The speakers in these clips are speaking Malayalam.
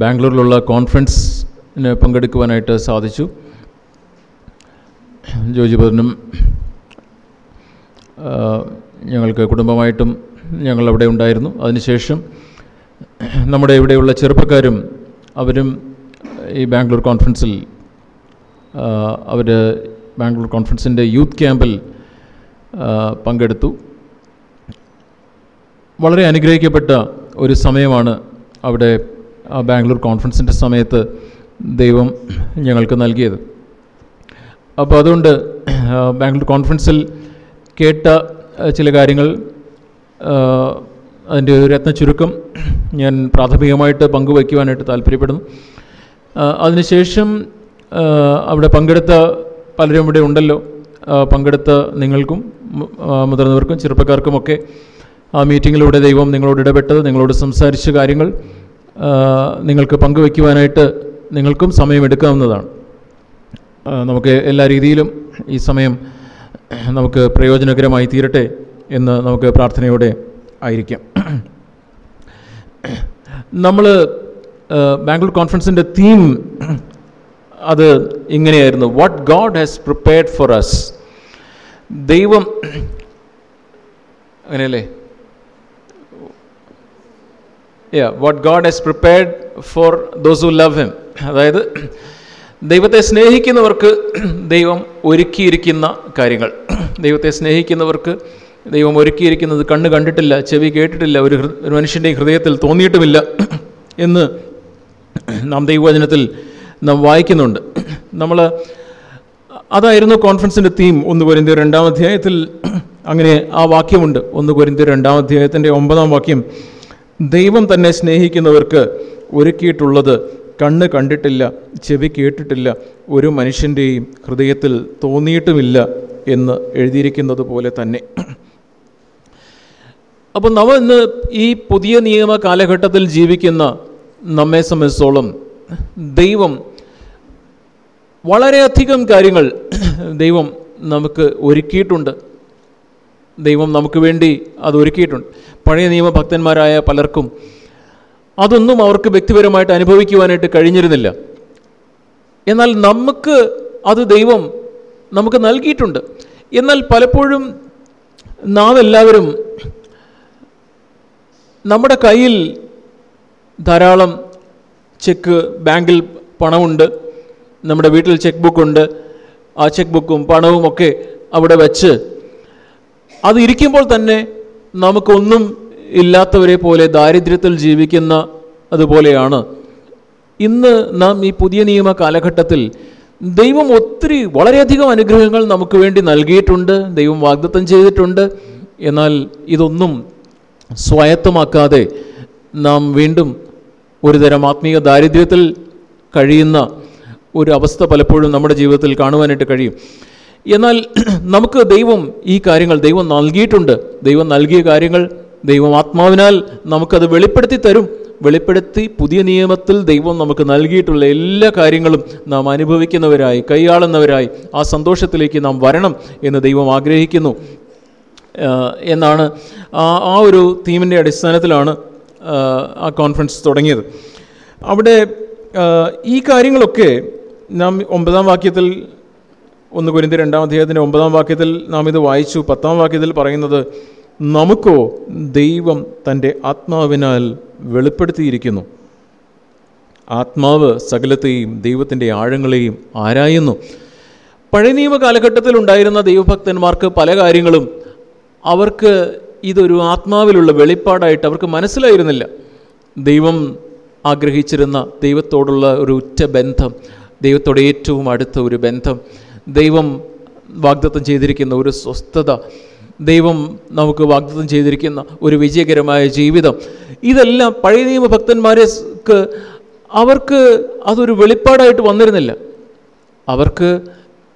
ബാംഗ്ലൂരിലുള്ള കോൺഫറൻസിന് പങ്കെടുക്കുവാനായിട്ട് സാധിച്ചു. ജോജി ബദനും ഞങ്ങൾക്ക് കുടുംബമായിട്ടും ഞങ്ങൾ അവിടെ ഉണ്ടായിരുന്നു. അതിനുശേഷം നമ്മുടെ ഇവിടെയുള്ള ചെറുപ്പക്കാരും അവരും ഈ ബാംഗ്ലൂർ കോൺഫറൻസിൽ അവർ ബാംഗ്ലൂർ കോൺഫറൻസിന്റെ യൂത്ത് ക്യാമ്പിൽ പങ്കെടുത്തു. വളരെ അനുഗ്രഹിക്കപ്പെട്ട ഒരു സമയമാണ് അവിടെ ആ ബാംഗ്ലൂർ കോൺഫറൻസിന്റെ സമയത്ത് ദൈവം ഞങ്ങൾക്ക് നൽകിയത്. അപ്പോൾ അതുകൊണ്ട് ബാംഗ്ലൂർ കോൺഫറൻസിൽ കേട്ട ചില കാര്യങ്ങൾ അതിന്റെ ഒരു രത്ന ചുരുക്കം ഞാൻ പ്രാഥമികമായിട്ട് പങ്കുവയ്ക്കുവാനായിട്ട് താല്പര്യപ്പെടുന്നു. അതിനുശേഷം അവിടെ പങ്കെടുത്ത പലരും ഇവിടെ ഉണ്ടല്ലോ. പങ്കെടുത്ത നിങ്ങൾക്കും മുതിർന്നവർക്കും ചെറുപ്പക്കാർക്കുമൊക്കെ ആ മീറ്റിങ്ങിലൂടെ ദൈവം നിങ്ങളോട് ഇടപെട്ടത് നിങ്ങളോട് സംസാരിച്ച കാര്യങ്ങൾ നിങ്ങൾക്ക് പങ്കുവയ്ക്കുവാനായിട്ട് നിങ്ങൾക്കും സമയമെടുക്കാവുന്നതാണ്. നമുക്ക് എല്ലാ രീതിയിലും ഈ സമയം നമുക്ക് പ്രയോജനകരമായി തീരട്ടെ എന്ന് നമുക്ക് പ്രാർത്ഥനയോടെ ആയിരിക്കാം. നമ്മൾ ബാംഗ്ലൂർ കോൺഫറൻസിന്റെ തീം അത് ഇങ്ങനെയായിരുന്നു. What God has prepared for us ദൈവം അങ്ങനെയല്ലേ? What God has prepared for those who love him അതായത് ദൈവത്തെ സ്നേഹിക്കുന്നവർക്ക് ദൈവം ഒരുക്കിയിരിക്കുന്ന കാര്യങ്ങൾ. ദൈവത്തെ സ്നേഹിക്കുന്നവർക്ക് ദൈവം ഒരുക്കിയിരിക്കുന്നത് കണ്ണ് കണ്ടിട്ടില്ല ചെവി കേട്ടിട്ടില്ല ഒരു ഒരു മനുഷ്യന്റെ ഹൃദയത്തിൽ തോന്നിയിട്ടുമില്ല എന്ന് നാം ദൈവവചനത്തിൽ നാം വായിക്കുന്നുണ്ട്. നമ്മൾ അതായിരുന്നു കോൺഫറൻസിന്റെ തീം ഒന്ന് പൊരിന്തി രണ്ടാം അധ്യായത്തിൽ. അങ്ങനെ ആ വാക്യമുണ്ട്. ഒന്ന് പൊരിന്തി രണ്ടാം അധ്യായത്തിന്റെ ഒമ്പതാം വാക്യം. ദൈവം തന്നെ സ്നേഹിക്കുന്നവർക്ക് ഒരുക്കിയിട്ടുള്ളത് കണ്ണ് കണ്ടിട്ടില്ല ചെവി കേട്ടിട്ടില്ല ഒരു മനുഷ്യന്റെയും ഹൃദയത്തിൽ തോന്നിയിട്ടുമില്ല എന്ന് എഴുതിയിരിക്കുന്നത് പോലെ തന്നെ. അപ്പോൾ നമ്മൾ ഇന്ന് ഈ പുതിയ നിയമ കാലഘട്ടത്തിൽ ജീവിക്കുന്ന നമ്മെ സംബന്ധിച്ചോളം ദൈവം വളരെയധികം കാര്യങ്ങൾ ദൈവം നമുക്ക് ഒരുക്കിയിട്ടുണ്ട്. ദൈവം നമുക്ക് വേണ്ടി അത് ഒരുക്കിയിട്ടുണ്ട്. പഴയ നിയമഭക്തന്മാരായ പലർക്കും അതൊന്നും അവർക്ക് വ്യക്തിപരമായിട്ട് അനുഭവിക്കുവാനായിട്ട് കഴിഞ്ഞിരുന്നില്ല. എന്നാൽ നമുക്ക് അത് ദൈവം നമുക്ക് നൽകിയിട്ടുണ്ട്. എന്നാൽ പലപ്പോഴും നാം എല്ലാവരും നമ്മുടെ കയ്യിൽ ധാരാളം ചെക്ക് ബാങ്കിൽ പണമുണ്ട്. നമ്മുടെ വീട്ടിൽ ചെക്ക് ബുക്കുണ്ട്. ആ ചെക്ക് ബുക്കും പണവും ഒക്കെ അവിടെ വെച്ച് അത് ഇരിക്കുമ്പോൾ തന്നെ നമുക്കൊന്നും ഇല്ലാത്തവരെ പോലെ ദാരിദ്ര്യത്തിൽ ജീവിക്കുന്ന അതുപോലെയാണ്. ഇന്ന് നാം ഈ പുതിയ നിയമ കാലഘട്ടത്തിൽ ദൈവം ഒത്തിരി വളരെയധികം അനുഗ്രഹങ്ങൾ നമുക്ക് വേണ്ടി നൽകിയിട്ടുണ്ട് ദൈവം വാഗ്ദത്തം ചെയ്തിട്ടുണ്ട്. എന്നാൽ ഇതൊന്നും സ്വായത്തമാക്കാതെ നാം വീണ്ടും ഒരുതരം ആത്മീയ ദാരിദ്ര്യത്തിൽ കഴിയുന്ന ഒരു അവസ്ഥ പലപ്പോഴും നമ്മുടെ ജീവിതത്തിൽ കാണുവാനായിട്ട് കഴിയും. എന്നാൽ നമുക്ക് ദൈവം ഈ കാര്യങ്ങൾ ദൈവം നൽകിയിട്ടുണ്ട്. ദൈവം നൽകിയ കാര്യങ്ങൾ ദൈവം ആത്മാവിനാൽ നമുക്കത് വെളിപ്പെടുത്തി തരും. വെളിപ്പെടുത്തി പുതിയ നിയമത്തിൽ ദൈവം നമുക്ക് നൽകിയിട്ടുള്ള എല്ലാ കാര്യങ്ങളും നാം അനുഭവിക്കുന്നവരായി കൈയാളുന്നവരായി ആ സന്തോഷത്തിലേക്ക് നാം വരണം എന്ന് ദൈവം ആഗ്രഹിക്കുന്നു. എന്നാണ് ആ ഒരു തീമിന്റെ അടിസ്ഥാനത്തിലാണ് ആ കോൺഫറൻസ് തുടങ്ങിയത്. അവിടെ ഈ കാര്യങ്ങളൊക്കെ നാം ഒമ്പതാം വാക്യത്തിൽ ഒന്ന് കുരിന്തി രണ്ടാം അധ്യായത്തിന്റെ ഒമ്പതാം വാക്യത്തിൽ നാം ഇത് വായിച്ചു. പത്താം വാക്യത്തിൽ പറയുന്നത് നമുക്കോ ദൈവം തന്റെ ആത്മാവിനാൽ വെളിപ്പെടുത്തിയിരിക്കുന്നു. ആത്മാവ് സകലത്തെയും ദൈവത്തിന്റെ ആഴങ്ങളെയും ആരായുന്നു. പഴയ നിയമ കാലഘട്ടത്തിൽ ഉണ്ടായിരുന്ന ദൈവഭക്തന്മാർക്ക് പല കാര്യങ്ങളും അവർക്ക് ഇതൊരു ആത്മാവിലുള്ള വെളിപ്പാടായിട്ട് അവർക്ക് മനസ്സിലായിരുന്നില്ല. ദൈവം ആഗ്രഹിച്ചിരുന്ന ദൈവത്തോടുള്ള ഒരു ഉറ്റ ബന്ധം ദൈവത്തോട് ഏറ്റവും അടുത്ത ഒരു ബന്ധം ദൈവം വാഗ്ദത്തം ചെയ്തിരിക്കുന്ന ഒരു സ്വസ്ഥത ദൈവം നമുക്ക് വാഗ്ദത്തം ചെയ്തിരിക്കുന്ന ഒരു വിജയകരമായ ജീവിതം. ഇതെല്ലാം പഴയ നിയമ ഭക്തന്മാരെക്ക് അവർക്ക് അതൊരു വെളിപ്പാടായിട്ട് വന്നിരുന്നില്ല. അവർക്ക്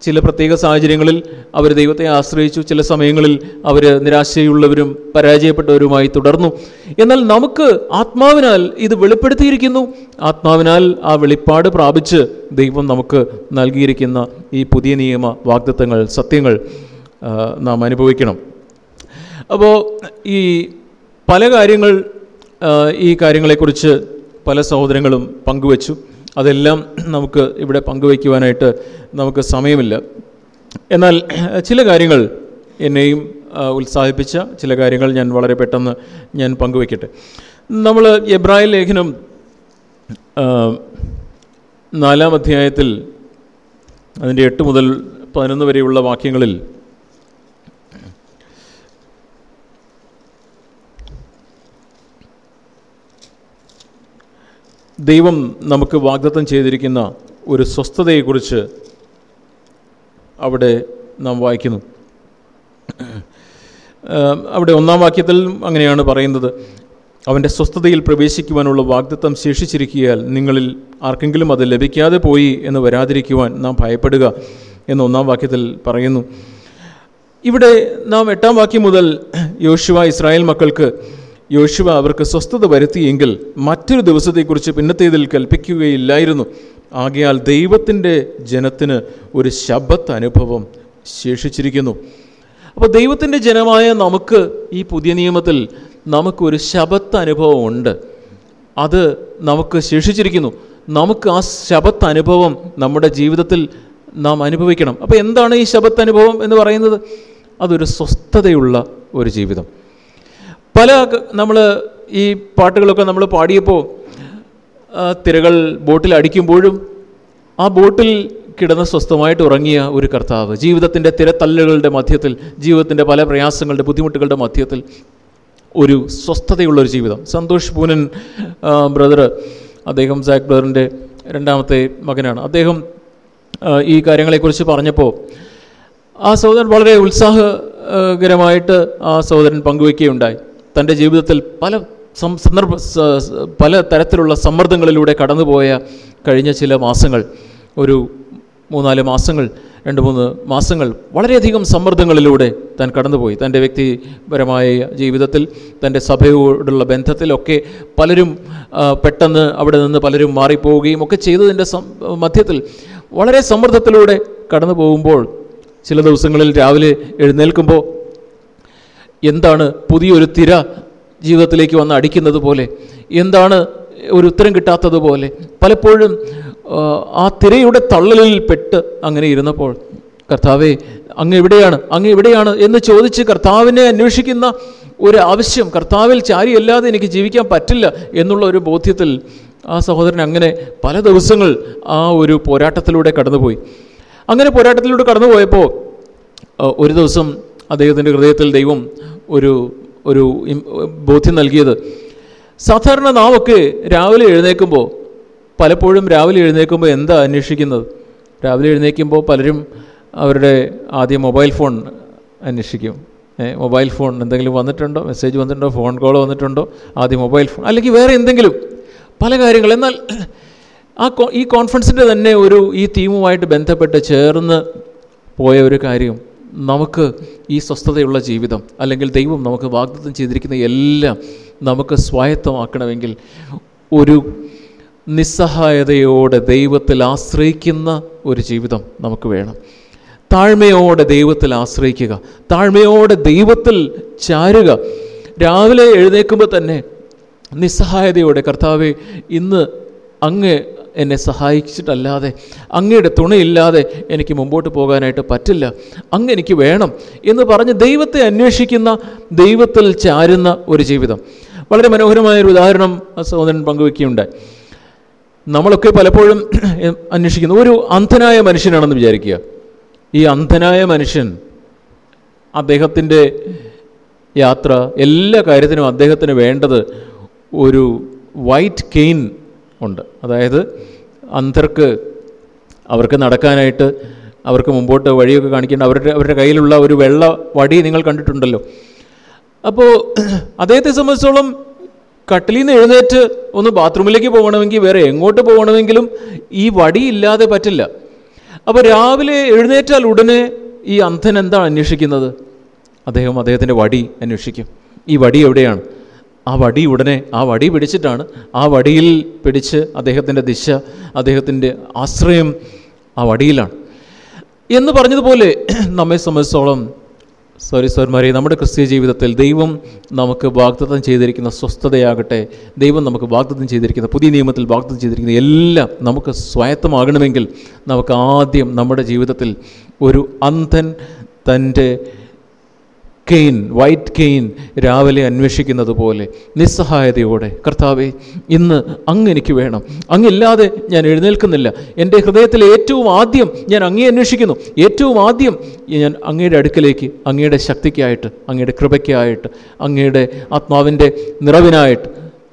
ചില പ്രത്യേക സാഹചര്യങ്ങളിൽ അവർ ദൈവത്തെ ആശ്രയിച്ചു ചില സമയങ്ങളിൽ അവർ നിരാശയുള്ളവരും പരാജയപ്പെട്ടവരുമായി തുടർന്നു. എന്നാൽ നമുക്ക് ആത്മാവിനാൽ ഇത് വെളിപ്പെടുത്തിയിരിക്കുന്നു. ആത്മാവിനാൽ ആ വെളിപ്പാട് പ്രാപിച്ച് ദൈവം നമുക്ക് നൽകിയിരിക്കുന്ന ഈ പുതിയ നിയമ വാഗ്ദത്തങ്ങൾ സത്യങ്ങൾ നാം അനുഭവിക്കണം. അപ്പോൾ ഈ പല കാര്യങ്ങൾ ഈ കാര്യങ്ങളെക്കുറിച്ച് പല സഹോദരങ്ങളും പങ്കുവച്ചു. അതെല്ലാം നമുക്ക് ഇവിടെ പങ്കുവയ്ക്കുവാനായിട്ട് നമുക്ക് സമയമില്ല. എന്നാൽ ചില കാര്യങ്ങൾ എന്നെയും ഉത്സാഹിപ്പിച്ച ചില കാര്യങ്ങൾ ഞാൻ വളരെ പെട്ടെന്ന് ഞാൻ പങ്കുവയ്ക്കട്ടെ. നമ്മൾ എബ്രായ ലേഖനം നാലാം അധ്യായത്തിൽ അതിന്റെ എട്ട് മുതൽ പതിനൊന്ന് വരെയുള്ള വാക്യങ്ങളിൽ ദൈവം നമുക്ക് വാഗ്ദത്തം ചെയ്തിരിക്കുന്ന ഒരു സ്വസ്ഥതയെക്കുറിച്ച് അവിടെ നാം വായിക്കുന്നു. അവിടെ ഒന്നാം വാക്യത്തിൽ അങ്ങനെയാണ് പറയുന്നത്. അവന്റെ സ്വസ്ഥതയിൽ പ്രവേശിക്കുവാനുള്ള വാഗ്ദത്തം ശേഷിച്ചിരിക്കിയാൽ നിങ്ങളിൽ ആർക്കെങ്കിലും അത് ലഭിക്കാതെ പോയി എന്ന് വരാതിരിക്കുവാൻ നാം ഭയപ്പെടുക എന്ന് ഒന്നാം വാക്യത്തിൽ പറയുന്നു. ഇവിടെ നാം എട്ടാം വാക്യം മുതൽ യോശുവ ഇസ്രായേൽ മക്കൾക്ക് യോശുവ അവർക്ക് സ്വസ്ഥത വരുത്തിയെങ്കിൽ മറ്റൊരു ദിവസത്തെക്കുറിച്ച് പിന്നത്തേതിൽ കൽപ്പിക്കുകയില്ലായിരുന്നു. ആകയാൽ ദൈവത്തിന്റെ ജനത്തിന് ഒരു ശബത്ത് അനുഭവം ശേഷിച്ചിരിക്കുന്നു. അപ്പോൾ ദൈവത്തിന്റെ ജനമായ നമുക്ക് ഈ പുതിയ നിയമത്തിൽ നമുക്കൊരു ശബത്ത് അനുഭവം ഉണ്ട് അത് നമുക്ക് ശേഷിച്ചിരിക്കുന്നു. നമുക്ക് ആ ശബത്ത് അനുഭവം നമ്മുടെ ജീവിതത്തിൽ നാം അനുഭവിക്കണം. അപ്പോൾ എന്താണ് ഈ ശബത്ത് അനുഭവം എന്ന് പറയുന്നത്? അതൊരു സ്വസ്ഥതയുള്ള ഒരു ജീവിതം. പല നമ്മൾ ഈ പാട്ടുകളൊക്കെ നമ്മൾ പാടിയപ്പോൾ തിരകൾ ബോട്ടിൽ അടിക്കുമ്പോഴും ആ ബോട്ടിൽ കിടന്ന് സ്വസ്ഥമായിട്ട് ഉറങ്ങിയ ഒരു കർത്താവ് ജീവിതത്തിന്റെ തിരത്തല്ലുകളുടെ മധ്യത്തിൽ ജീവിതത്തിന്റെ പല പ്രയാസങ്ങളുടെ ബുദ്ധിമുട്ടുകളുടെ മധ്യത്തിൽ ഒരു സ്വസ്ഥതയുള്ളൊരു ജീവിതം. സന്തോഷ് പൂനൻ ബ്രദർ അദ്ദേഹം സാക് ബ്രദറിന്റെ രണ്ടാമത്തെ മകനാണ്. അദ്ദേഹം ഈ കാര്യങ്ങളെക്കുറിച്ച് പറഞ്ഞപ്പോൾ ആ സഹോദരൻ വളരെ ഉത്സാഹകരമായിട്ട് ആ സഹോദരൻ പങ്കുവയ്ക്കുകയുണ്ടായി തന്റെ ജീവിതത്തിൽ പല സന്ദർഭ പല തരത്തിലുള്ള സമ്മർദ്ദങ്ങളിലൂടെ കടന്നുപോയ കഴിഞ്ഞ ചില മാസങ്ങൾ ഒരു മൂന്നാൽ മാസങ്ങൾ രണ്ട് മൂന്ന് മാസങ്ങൾ വളരെയധികം സമ്മർദ്ദങ്ങളിലൂടെ താൻ കടന്നുപോയി. തന്റെ വ്യക്തിപരമായ ജീവിതത്തിൽ തന്റെ സഭയോടുള്ള ബന്ധത്തിലൊക്കെ പലരും പെട്ടെന്ന് അവിടെ നിന്ന് പലരും മാറിപ്പോവുകയും ഒക്കെ ചെയ്തതിന്റെ മധ്യത്തിൽ വളരെ സമ്മർദ്ദത്തിലൂടെ കടന്നു പോകുമ്പോൾ ചില ദിവസങ്ങളിൽ രാവിലെ എഴുന്നേൽക്കുമ്പോൾ എന്താണ് പുതിയൊരു തിര ജീവിതത്തിലേക്ക് വന്ന് അടിക്കുന്നത് പോലെ? എന്താണ് ഒരു ഉത്തരം കിട്ടാത്തതുപോലെ പലപ്പോഴും ആ, തിരയുടെ തള്ളലിൽ പെട്ട് അങ്ങനെ ഇരുന്നപ്പോൾ കർത്താവെ അങ്ങ് എവിടെയാണ്? അങ്ങ് എവിടെയാണ്? എന്ന് ചോദിച്ച് കർത്താവിനെ അന്വേഷിക്കുന്ന ഒരു ആവശ്യം കർത്താവിൽ ചാരിയല്ലാതെ എനിക്ക് ജീവിക്കാൻ പറ്റില്ല എന്നുള്ള ഒരു ബോധ്യത്തിൽ ആ സഹോദരൻ അങ്ങനെ പല ദിവസങ്ങൾ ആ ഒരു പോരാട്ടത്തിലൂടെ കടന്നുപോയി. അങ്ങനെ പോരാട്ടത്തിലൂടെ കടന്നുപോയപ്പോൾ ഒരു ദിവസം അദ്ദേഹത്തിന്റെ ഹൃദയത്തിൽ ദൈവം ഒരു ഒരു ബോധ്യം നൽകിയത്. സാധാരണ നാമൊക്കെ രാവിലെ എഴുന്നേൽക്കുമ്പോൾ പലപ്പോഴും രാവിലെ എഴുന്നേൽക്കുമ്പോൾ എന്താ അന്വേഷിക്കുന്നത്? രാവിലെ എഴുന്നേൽക്കുമ്പോൾ പലരും അവരുടെ ആദ്യം മൊബൈൽ ഫോൺ അന്വേഷിക്കും. മൊബൈൽ ഫോൺ എന്തെങ്കിലും വന്നിട്ടുണ്ടോ? മെസ്സേജ് വന്നിട്ടുണ്ടോ? ഫോൺ കോൾ വന്നിട്ടുണ്ടോ? ആദ്യം മൊബൈൽ ഫോൺ അല്ലെങ്കിൽ വേറെ എന്തെങ്കിലും. പല കാര്യങ്ങൾ. എന്നാൽ ആ ഈ കോൺഫറൻസിന്റെ തന്നെ ഒരു ഈ തീമുമായിട്ട് ബന്ധപ്പെട്ട് ചേർന്ന് പോയ ഒരു കാര്യം നമുക്ക് ഈ സ്വസ്ഥതയുള്ള ജീവിതം അല്ലെങ്കിൽ ദൈവം നമുക്ക് വാഗ്ദത്തം ചെയ്തിരിക്കുന്ന എല്ലാം നമുക്ക് സ്വായത്തമാക്കണമെങ്കിൽ ഒരു നിസ്സഹായതയോടെ ദൈവത്തിൽ ആശ്രയിക്കുന്ന ഒരു ജീവിതം നമുക്ക് വേണം. താഴ്മയോടെ ദൈവത്തിൽ ആശ്രയിക്കുക. താഴ്മയോടെ ദൈവത്തിൽ ചാരുക. രാവിലെ എഴുന്നേൽക്കുമ്പോൾ തന്നെ നിസ്സഹായതയോടെ കർത്താവെ ഇന്ന് അങ്ങ് എന്നെ സഹായിച്ചിട്ടല്ലാതെ അങ്ങയുടെ തുണയില്ലാതെ എനിക്ക് മുമ്പോട്ട് പോകാനായിട്ട് പറ്റില്ല. അങ്ങ് എനിക്ക് വേണം എന്ന് പറഞ്ഞ് ദൈവത്തെ അന്വേഷിക്കുന്ന ദൈവത്തിൽ ചാരുന്ന ഒരു ജീവിതം. വളരെ മനോഹരമായ ഒരു ഉദാഹരണം സഹോദരൻ പങ്കുവെക്കുകയുണ്ടായി നമ്മളൊക്കെ പലപ്പോഴും അന്വേഷിക്കുന്നു ഒരു അന്ധനായ മനുഷ്യനാണെന്ന് വിചാരിക്കുക. ഈ അന്ധനായ മനുഷ്യൻ അദ്ദേഹത്തിന്റെ യാത്ര എല്ലാ കാര്യത്തിനും അദ്ദേഹത്തിന് വേണ്ടത് ഒരു വൈറ്റ് കെയിൻ ഉണ്ട്. അതായത് അന്ധർക്ക് അവർക്ക് നടക്കാനായിട്ട് അവർക്ക് മുമ്പോട്ട് വഴിയൊക്കെ കാണിക്കേണ്ട അവരുടെ അവരുടെ കയ്യിലുള്ള ഒരു വെള്ള വടി നിങ്ങൾ കണ്ടിട്ടുണ്ടല്ലോ. അപ്പോൾ അദ്ദേഹത്തെ സംബന്ധിച്ചോളം കട്ടിലിൽ നിന്ന് എഴുന്നേറ്റ് ഒന്ന് ബാത്റൂമിലേക്ക് പോകണമെങ്കിൽ വേറെ എങ്ങോട്ട് പോകണമെങ്കിലും ഈ വടി ഇല്ലാതെ പറ്റില്ല. അപ്പോൾ രാവിലെ എഴുന്നേറ്റാൽ ഉടനെ ഈ അന്ധൻ എന്താണ് അന്വേഷിക്കുന്നത്? അദ്ദേഹം അദ്ദേഹത്തിന്റെ വടി അന്വേഷിക്കും. ഈ വടി എവിടെയാണ്? ആ വടി ഉടനെ ആ വടി പിടിച്ചിട്ടാണ്. ആ വടിയിൽ പിടിച്ച് അദ്ദേഹത്തിന്റെ ദിശ അദ്ദേഹത്തിന്റെ ആശ്രയം ആ വടിയിലാണ്. എന്ന് പറഞ്ഞതുപോലെ നമ്മെ സംബന്ധിച്ചോളം സോറി സോർമാരെ നമ്മുടെ ക്രിസ്തീയ ജീവിതത്തിൽ ദൈവം നമുക്ക് വാഗ്ദത്തം ചെയ്തിരിക്കുന്ന സ്വസ്ഥതയാകട്ടെ ദൈവം നമുക്ക് വാഗ്ദത്തം ചെയ്തിരിക്കുന്ന പുതിയ നിയമത്തിൽ വാഗ്ദത്തം ചെയ്തിരിക്കുന്ന എല്ലാം നമുക്ക് സ്വായത്തമാകണമെങ്കിൽ നമുക്ക് ആദ്യം നമ്മുടെ ജീവിതത്തിൽ ഒരു അന്ധൻ തന്റെ കെയിൻ വൈറ്റ് കെയിൻ രാവിലെ അന്വേഷിക്കുന്നത് പോലെ നിസ്സഹായതയോടെ കർത്താവെ ഇന്ന് അങ്ങ് എനിക്ക് വേണം. അങ്ങില്ലാതെ ഞാൻ എഴുന്നേൽക്കുന്നില്ല. എന്റെ ഹൃദയത്തിൽ ഏറ്റവും ആദ്യം ഞാൻ അങ്ങേ അന്വേഷിക്കുന്നു. ഏറ്റവും ആദ്യം ഞാൻ അങ്ങയുടെ അടുക്കലേക്ക് അങ്ങയുടെ ശക്തിക്കായിട്ട് അങ്ങയുടെ കൃപയ്ക്കായിട്ട് അങ്ങയുടെ ആത്മാവിന്റെ നിറവിനായിട്ട്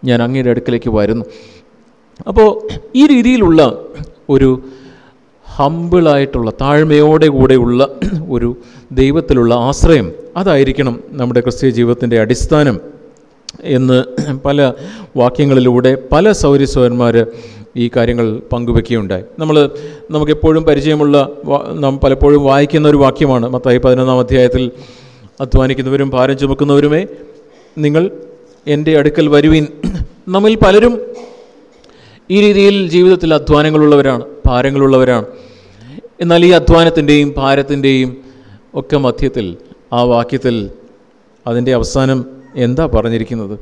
ഞാൻ അങ്ങയുടെ അടുക്കലേക്ക് വരുന്നു. അപ്പോൾ ഈ രീതിയിലുള്ള ഒരു ഹമ്പിളായിട്ടുള്ള താഴ്മയോടെ കൂടെയുള്ള ഒരു ദൈവത്തിലുള്ള ആശ്രയം അതായിരിക്കണം നമ്മുടെ ക്രിസ്തീയ ജീവിതത്തിന്റെ അടിസ്ഥാനം എന്ന് പല വാക്യങ്ങളിലൂടെ പല സൗരസ്വന്മാർ ഈ കാര്യങ്ങൾ പങ്കുവെക്കുകയുണ്ടായി. നമ്മൾ നമുക്കെപ്പോഴും പരിചയമുള്ള നാം പലപ്പോഴും വായിക്കുന്ന ഒരു വാക്യമാണ്. മത്തായി പതിനൊന്നാം അധ്യായത്തിൽ അധ്വാനിക്കുന്നവരും ഭാരം ചുമക്കുന്നവരുമേ നിങ്ങൾ എന്റെ അടുക്കൽ വരുവീൻ. നമ്മിൽ പലരും ഈ രീതിയിൽ ജീവിതത്തിൽ അധ്വാനങ്ങളുള്ളവരാണ് ഭാരങ്ങളുള്ളവരാണ്. എന്നാൽ ഈ അധ്വാനത്തിന്റെയും ഭാരത്തിന്റെയും ഒക്കെ മധ്യത്തിൽ ആ വാക്യത്തിൽ അതിന്റെ അവസാനം എന്താ പറഞ്ഞിരിക്കുന്നത്?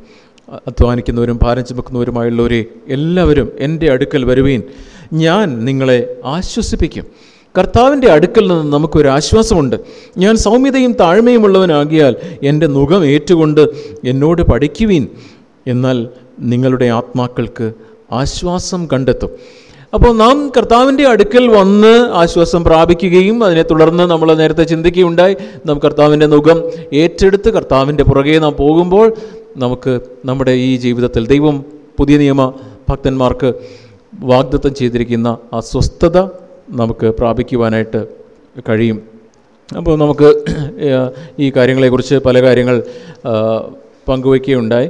അധ്വാനിക്കുന്നവരും ഭാരം ചുമക്കുന്നവരുമായുള്ളവരെ എല്ലാവരും എന്റെ അടുക്കൽ വരുവീൻ. ഞാൻ നിങ്ങളെ ആശ്വസിപ്പിക്കും. കർത്താവിന്റെ അടുക്കൽ നിന്ന് നമുക്കൊരു ആശ്വാസമുണ്ട്. ഞാൻ സൗമ്യതയും താഴ്മയുമുള്ളവനാകിയാൽ എന്റെ മുഖം ഏറ്റുകൊണ്ട് എന്നോട് പഠിക്കുവീൻ. എന്നാൽ നിങ്ങളുടെ ആത്മാക്കൾക്ക് ആശ്വാസം കണ്ടെത്തും. അപ്പോൾ നാം കർത്താവിന്റെ അടുക്കൽ വന്ന് ആശ്വാസം പ്രാപിക്കുകയും അതിനെ തുടർന്ന് നമ്മൾ നേരത്തെ ചിന്തിക്കുകയുണ്ടായി. നാം കർത്താവിന്റെ മുഖം ഏറ്റെടുത്ത് കർത്താവിന്റെ പുറകെ നാം പോകുമ്പോൾ നമുക്ക് നമ്മുടെ ഈ ജീവിതത്തിൽ ദൈവം പുതിയ നിയമ ഭക്തന്മാർക്ക് വാഗ്ദത്തം ചെയ്തിരിക്കുന്ന ആ സ്വസ്ഥത നമുക്ക് പ്രാപിക്കുവാനായിട്ട് കഴിയും. അപ്പോൾ നമുക്ക് ഈ കാര്യങ്ങളെക്കുറിച്ച് പല കാര്യങ്ങൾ പങ്കുവയ്ക്കുകയുണ്ടായി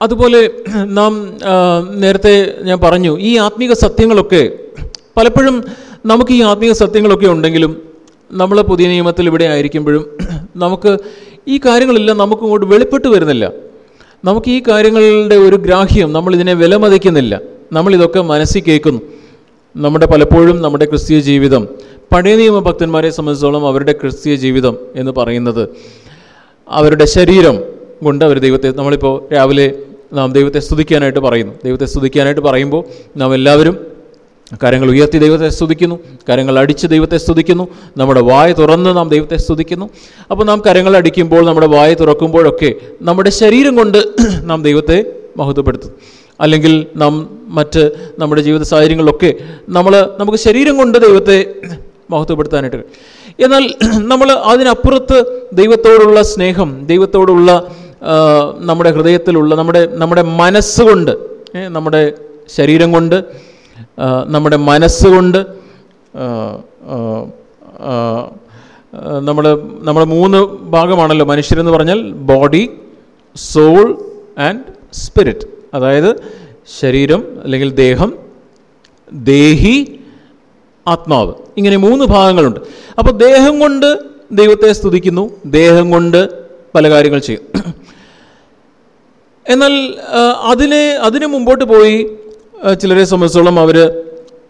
അതുപോലെ നാം നേരത്തെ ഞാൻ പറഞ്ഞു ഈ ആത്മീക സത്യങ്ങളൊക്കെ പലപ്പോഴും നമുക്ക് ഈ ആത്മീക സത്യങ്ങളൊക്കെ ഉണ്ടെങ്കിലും നമ്മൾ പുതിയ നിയമത്തിൽ ഇവിടെ ആയിരിക്കുമ്പോഴും നമുക്ക് ഈ കാര്യങ്ങളെല്ലാം നമുക്ക് ഇങ്ങോട്ട് വെളിപ്പെട്ട് വരുന്നില്ല. നമുക്ക് ഈ കാര്യങ്ങളുടെ ഒരു ഗ്രാഹ്യം നമ്മൾ ഇതിനെ വിലമതിക്കുന്നില്ല. നമ്മളിതൊക്കെ മനസ്സിൽ കേൾക്കുന്നു. നമ്മുടെ പലപ്പോഴും നമ്മുടെ ക്രിസ്തീയ ജീവിതം പഴയ നിയമ ഭക്തന്മാരെ സംബന്ധിച്ചോളം അവരുടെ ക്രിസ്തീയ ജീവിതം എന്ന് പറയുന്നത് അവരുടെ ശരീരം കൊണ്ട് അവർ ദൈവത്തെ നമ്മളിപ്പോൾ രാവിലെ നാം ദൈവത്തെ സ്തുതിക്കാനായിട്ട് പറയുന്നു. ദൈവത്തെ സ്തുതിക്കാനായിട്ട് പറയുമ്പോൾ നാം എല്ലാവരും കാര്യങ്ങൾ ഉയർത്തി ദൈവത്തെ സ്തുതിക്കുന്നു. കാര്യങ്ങൾ അടിച്ച് ദൈവത്തെ സ്തുതിക്കുന്നു. നമ്മുടെ വായ തുറന്ന് നാം ദൈവത്തെ സ്തുതിക്കുന്നു. അപ്പോൾ നാം കരങ്ങൾ അടിക്കുമ്പോൾ നമ്മുടെ വായ തുറക്കുമ്പോഴൊക്കെ നമ്മുടെ ശരീരം കൊണ്ട് നാം ദൈവത്തെ മഹത്വപ്പെടുത്തും. അല്ലെങ്കിൽ നാം മറ്റ് നമ്മുടെ ജീവിത സാഹചര്യങ്ങളിലൊക്കെ നമ്മൾ നമുക്ക് ശരീരം കൊണ്ട് ദൈവത്തെ മഹത്വപ്പെടുത്താനായിട്ട് എന്നാൽ നമ്മൾ അതിനപ്പുറത്ത് ദൈവത്തോടുള്ള സ്നേഹം ദൈവത്തോടുള്ള നമ്മുടെ ഹൃദയത്തിലുള്ള നമ്മുടെ നമ്മുടെ മനസ്സുകൊണ്ട് നമ്മുടെ ശരീരം കൊണ്ട് നമ്മുടെ മനസ്സുകൊണ്ട് നമ്മൾ നമ്മൾ മൂന്ന് ഭാഗമാണല്ലോ മനുഷ്യരെന്ന് പറഞ്ഞാൽ ബോഡി സോൾ ആൻഡ് സ്പിരിറ്റ്. അതായത് ശരീരം അല്ലെങ്കിൽ ദേഹം ദേഹി ആത്മാവ്. ഇങ്ങനെ മൂന്ന് ഭാഗങ്ങളുണ്ട്. അപ്പോൾ ദേഹം കൊണ്ട് ദൈവത്തെ സ്തുതിക്കുന്നു ദേഹം കൊണ്ട് പല കാര്യങ്ങൾ ചെയ്യും. എന്നാൽ അതിനെ അതിന് മുമ്പോട്ട് പോയി ചിലരെ സംബന്ധിച്ചോളം അവർ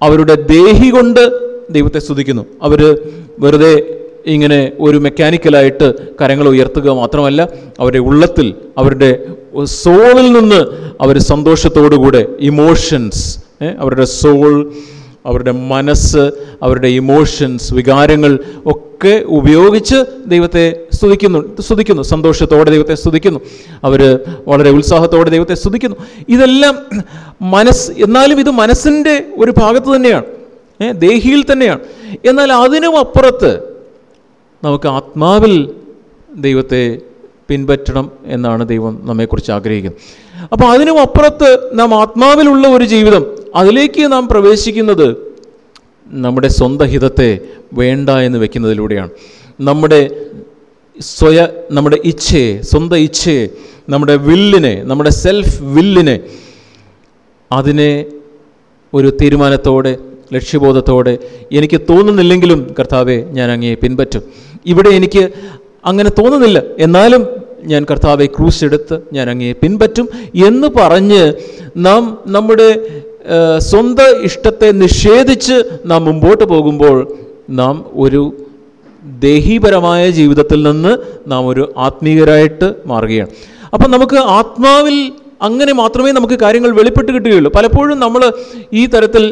അവരുടെ ദേഹി കൊണ്ട് ദൈവത്തെ സ്തുതിക്കുന്നു. അവർ വെറുതെ ഇങ്ങനെ ഒരു മെക്കാനിക്കലായിട്ട് കരങ്ങൾ ഉയർത്തുക മാത്രമല്ല അവരുടെ ഉള്ളത്തിൽ അവരുടെ സോളിൽ നിന്ന് അവർ സന്തോഷത്തോടുകൂടെ ഇമോഷൻസ് അവരുടെ സോൾ അവരുടെ മനസ്സ് അവരുടെ ഇമോഷൻസ് വികാരങ്ങൾ ഒക്കെ ഉപയോഗിച്ച് ദൈവത്തെ സ്തുതിക്കുന്നു സ്തുതിക്കുന്നു. സന്തോഷത്തോടെ ദൈവത്തെ സ്തുതിക്കുന്നു. അവർ വളരെ ഉത്സാഹത്തോടെ ദൈവത്തെ സ്തുതിക്കുന്നു. ഇതെല്ലാം മനസ്സ് എന്നാലും ഇത് മനസ്സിന്റെ ഒരു ഭാഗത്ത് തന്നെയാണ്. ദേഹിയിൽ തന്നെയാണ്. എന്നാൽ അതിനും അപ്പുറത്ത് നമുക്ക് ആത്മാവിൽ ദൈവത്തെ പിൻപറ്റണം എന്നാണ് ദൈവം നമ്മെക്കുറിച്ച് ആഗ്രഹിക്കുന്നത്. അപ്പോൾ അതിനും അപ്പുറത്ത് നാം ആത്മാവിലുള്ള ഒരു ജീവിതം അതിലേക്ക് നാം പ്രവേശിക്കുന്നത് നമ്മുടെ സ്വന്തം ഹിതത്തെ വേണ്ട എന്ന് വെക്കുന്നതിലൂടെയാണ്. നമ്മുടെ സ്വയ നമ്മുടെ ഇച്ഛയെ സ്വന്തം ഇച്ഛയെ നമ്മുടെ വില്ലിനെ നമ്മുടെ സെൽഫ് വില്ലിനെ അതിനെ ഒരു തീരുമാനത്തോടെ ലക്ഷ്യബോധത്തോടെ എനിക്ക് തോന്നുന്നില്ലെങ്കിലും കർത്താവെ ഞാൻ അങ്ങേ പിൻപറ്റും. ഇവിടെ എനിക്ക് അങ്ങനെ തോന്നുന്നില്ല. എന്നാലും ഞാൻ കർത്താവെ ക്രൂസ് എടുത്ത് ഞാൻ അങ്ങേ പിൻപറ്റും എന്ന് പറഞ്ഞ് നാം നമ്മുടെ സ്വന്തം ഇഷ്ടത്തെ നിഷേധിച്ച് നാം മുമ്പോട്ട് പോകുമ്പോൾ നാം ഒരു ദേഹീപരമായ ജീവിതത്തിൽ നിന്ന് നാം ഒരു ആത്മീയരായിട്ട് മാറുകയാണ്. അപ്പം നമുക്ക് ആത്മാവിൽ അങ്ങനെ മാത്രമേ നമുക്ക് കാര്യങ്ങൾ വെളിപ്പെട്ട് കിട്ടുകയുള്ളൂ. പലപ്പോഴും നമ്മൾ ഈ തരത്തിൽ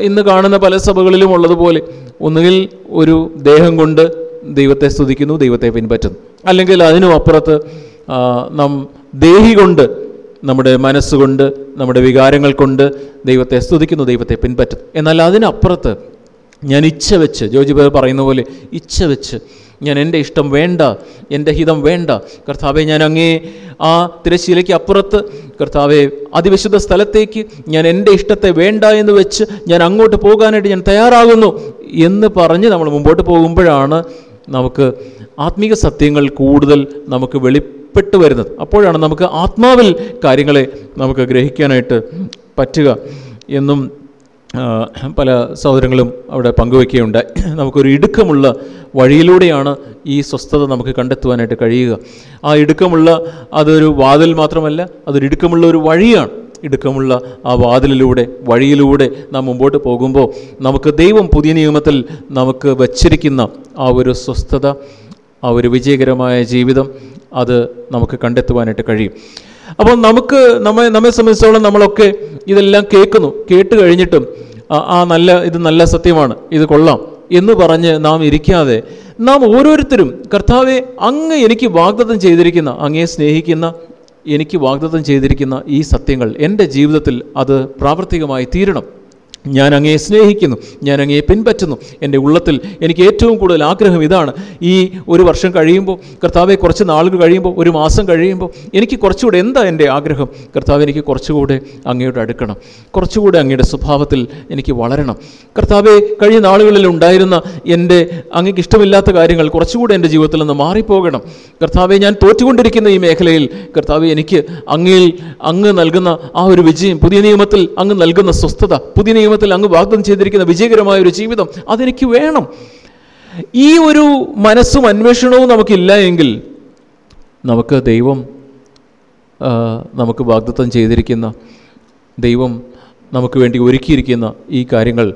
ഇന്ന് കാണുന്ന പല സഭകളിലും ഉള്ളതുപോലെ ഒന്നുകിൽ ഒരു ദേഹം കൊണ്ട് ദൈവത്തെ സ്തുതിക്കുന്നു ദൈവത്തെ പിൻപറ്റുന്നു. അല്ലെങ്കിൽ അതിനും അപ്പുറത്ത് നാം ദേഹി കൊണ്ട് നമ്മുടെ മനസ്സുകൊണ്ട് നമ്മുടെ വികാരങ്ങൾ കൊണ്ട് ദൈവത്തെ സ്തുതിക്കുന്നു ദൈവത്തെ പിൻപറ്റുന്നു. എന്നാൽ അതിനപ്പുറത്ത് ഞാൻ ഇച്ഛ വെച്ച് ജോജി ബേർ പറയുന്ന പോലെ ഇച്ഛ വെച്ച് ഞാൻ എന്റെ ഇഷ്ടം വേണ്ട എന്റെ ഹിതം വേണ്ട കർത്താവെ ഞാൻ അങ്ങേ ആ തിരശ്ശീലയ്ക്ക് അപ്പുറത്ത് കർത്താവെ അതിവിശുദ്ധ സ്ഥലത്തേക്ക് ഞാൻ എന്റെ ഇഷ്ടത്തെ വേണ്ട എന്ന് വെച്ച് ഞാൻ അങ്ങോട്ട് പോകാനായിട്ട് ഞാൻ തയ്യാറാകുന്നു എന്ന് പറഞ്ഞ് നമ്മൾ മുമ്പോട്ട് പോകുമ്പോഴാണ് നമുക്ക് ആത്മീക സത്യങ്ങൾ കൂടുതൽ നമുക്ക് വെളിപ്പെട്ട് വരുന്നത്. അപ്പോഴാണ് നമുക്ക് ആത്മാവിൽ കാര്യങ്ങളെ നമുക്ക് ഗ്രഹിക്കാനായിട്ട് പറ്റുക എന്നും പല സഹോദരങ്ങളും അവിടെ പങ്കുവയ്ക്കുകയുണ്ടായി. നമുക്കൊരു ഇടുക്കമുള്ള വഴിയിലൂടെയാണ് ഈ സ്വസ്ഥത നമുക്ക് കണ്ടെത്തുവാനായിട്ട് കഴിയുക. ആ ഇടുക്കമുള്ള അതൊരു വാതിൽ മാത്രമല്ല അതൊരു ഇടുക്കമുള്ള ഒരു വഴിയാണ്. ഇടുക്കമുള്ള ആ വാതിലിലൂടെ വഴിയിലൂടെ നാം മുമ്പോട്ട് പോകുമ്പോൾ നമുക്ക് ദൈവം പുതിയ നിയമത്തിൽ നമുക്ക് വച്ചിരിക്കുന്ന ആ ഒരു സ്വസ്ഥത ആ ഒരു വിജയകരമായ ജീവിതം അത് നമുക്ക് കണ്ടെത്തുവാനായിട്ട് കഴിയും. അപ്പോൾ നമുക്ക് നമ്മെ നമ്മെ സംബന്ധിച്ചോളം നമ്മളൊക്കെ ഇതെല്ലാം കേൾക്കുന്നു. കേട്ട് കഴിഞ്ഞിട്ടും ആ നല്ല ഇത് നല്ല സത്യമാണ് ഇത് കൊള്ളാം എന്ന് പറഞ്ഞ് നാം ഇരിക്കാതെ നാം ഓരോരുത്തരും കർത്താവെ അങ്ങ് എനിക്ക് വാഗ്ദത്തം ചെയ്തിരിക്കുന്ന അങ്ങയെ സ്നേഹിക്കുന്ന എനിക്ക് വാഗ്ദത്തം ചെയ്തിരിക്കുന്ന ഈ സത്യങ്ങൾ എന്റെ ജീവിതത്തിൽ അത് പ്രാവർത്തികമായി തീരണം. ഞാൻ അങ്ങയെ സ്നേഹിക്കുന്നു ഞാൻ അങ്ങയെ പിൻപറ്റുന്നു. എന്റെ ഉള്ളത്തിൽ എനിക്ക് ഏറ്റവും കൂടുതൽ ആഗ്രഹം ഇതാണ്. ഈ ഒരു വർഷം കഴിയുമ്പോൾ കർത്താവെ കുറച്ച് നാളുകൾ കഴിയുമ്പോൾ ഒരു മാസം കഴിയുമ്പോൾ എനിക്ക് കുറച്ചുകൂടെ എന്താ എന്റെ ആഗ്രഹം? കർത്താവ് എനിക്ക് കുറച്ചുകൂടെ അങ്ങയോട് അടുക്കണം. കുറച്ചുകൂടെ അങ്ങയുടെ സ്വഭാവത്തിൽ എനിക്ക് വളരണം. കർത്താവെ കഴിഞ്ഞ നാളുകളിൽ ഉണ്ടായിരുന്ന എന്റെ അങ്ങേക്ക് ഇഷ്ടമില്ലാത്ത കാര്യങ്ങൾ കുറച്ചുകൂടെ എന്റെ ജീവിതത്തിൽ നിന്ന് മാറിപ്പോകണം. കർത്താവെ ഞാൻ തോറ്റുകൊണ്ടിരിക്കുന്ന ഈ മേഖലയിൽ കർത്താവെ എനിക്ക് അങ്ങയിൽ അങ്ങ് നൽകുന്ന ആ ഒരു വിജയം പുതിയ നിയമത്തിൽ അങ്ങ് നൽകുന്ന സ്വസ്ഥത പുതിയ നിയമത്തിൽ അങ്ങ് വാഗ്ദം ചെയ്തിരിക്കുന്ന വിജയകരമായ ഒരു ജീവിതം അതെനിക്ക് വേണം. ഈ ഒരു മനസ്സും അന്വേഷണവും നമുക്കില്ല എങ്കിൽ നമുക്ക് ദൈവം നമുക്ക് വാഗ്ദത്തം ചെയ്തിരിക്കുന്ന ദൈവം നമുക്ക് വേണ്ടി ഒരുക്കിയിരിക്കുന്ന ഈ കാര്യങ്ങൾ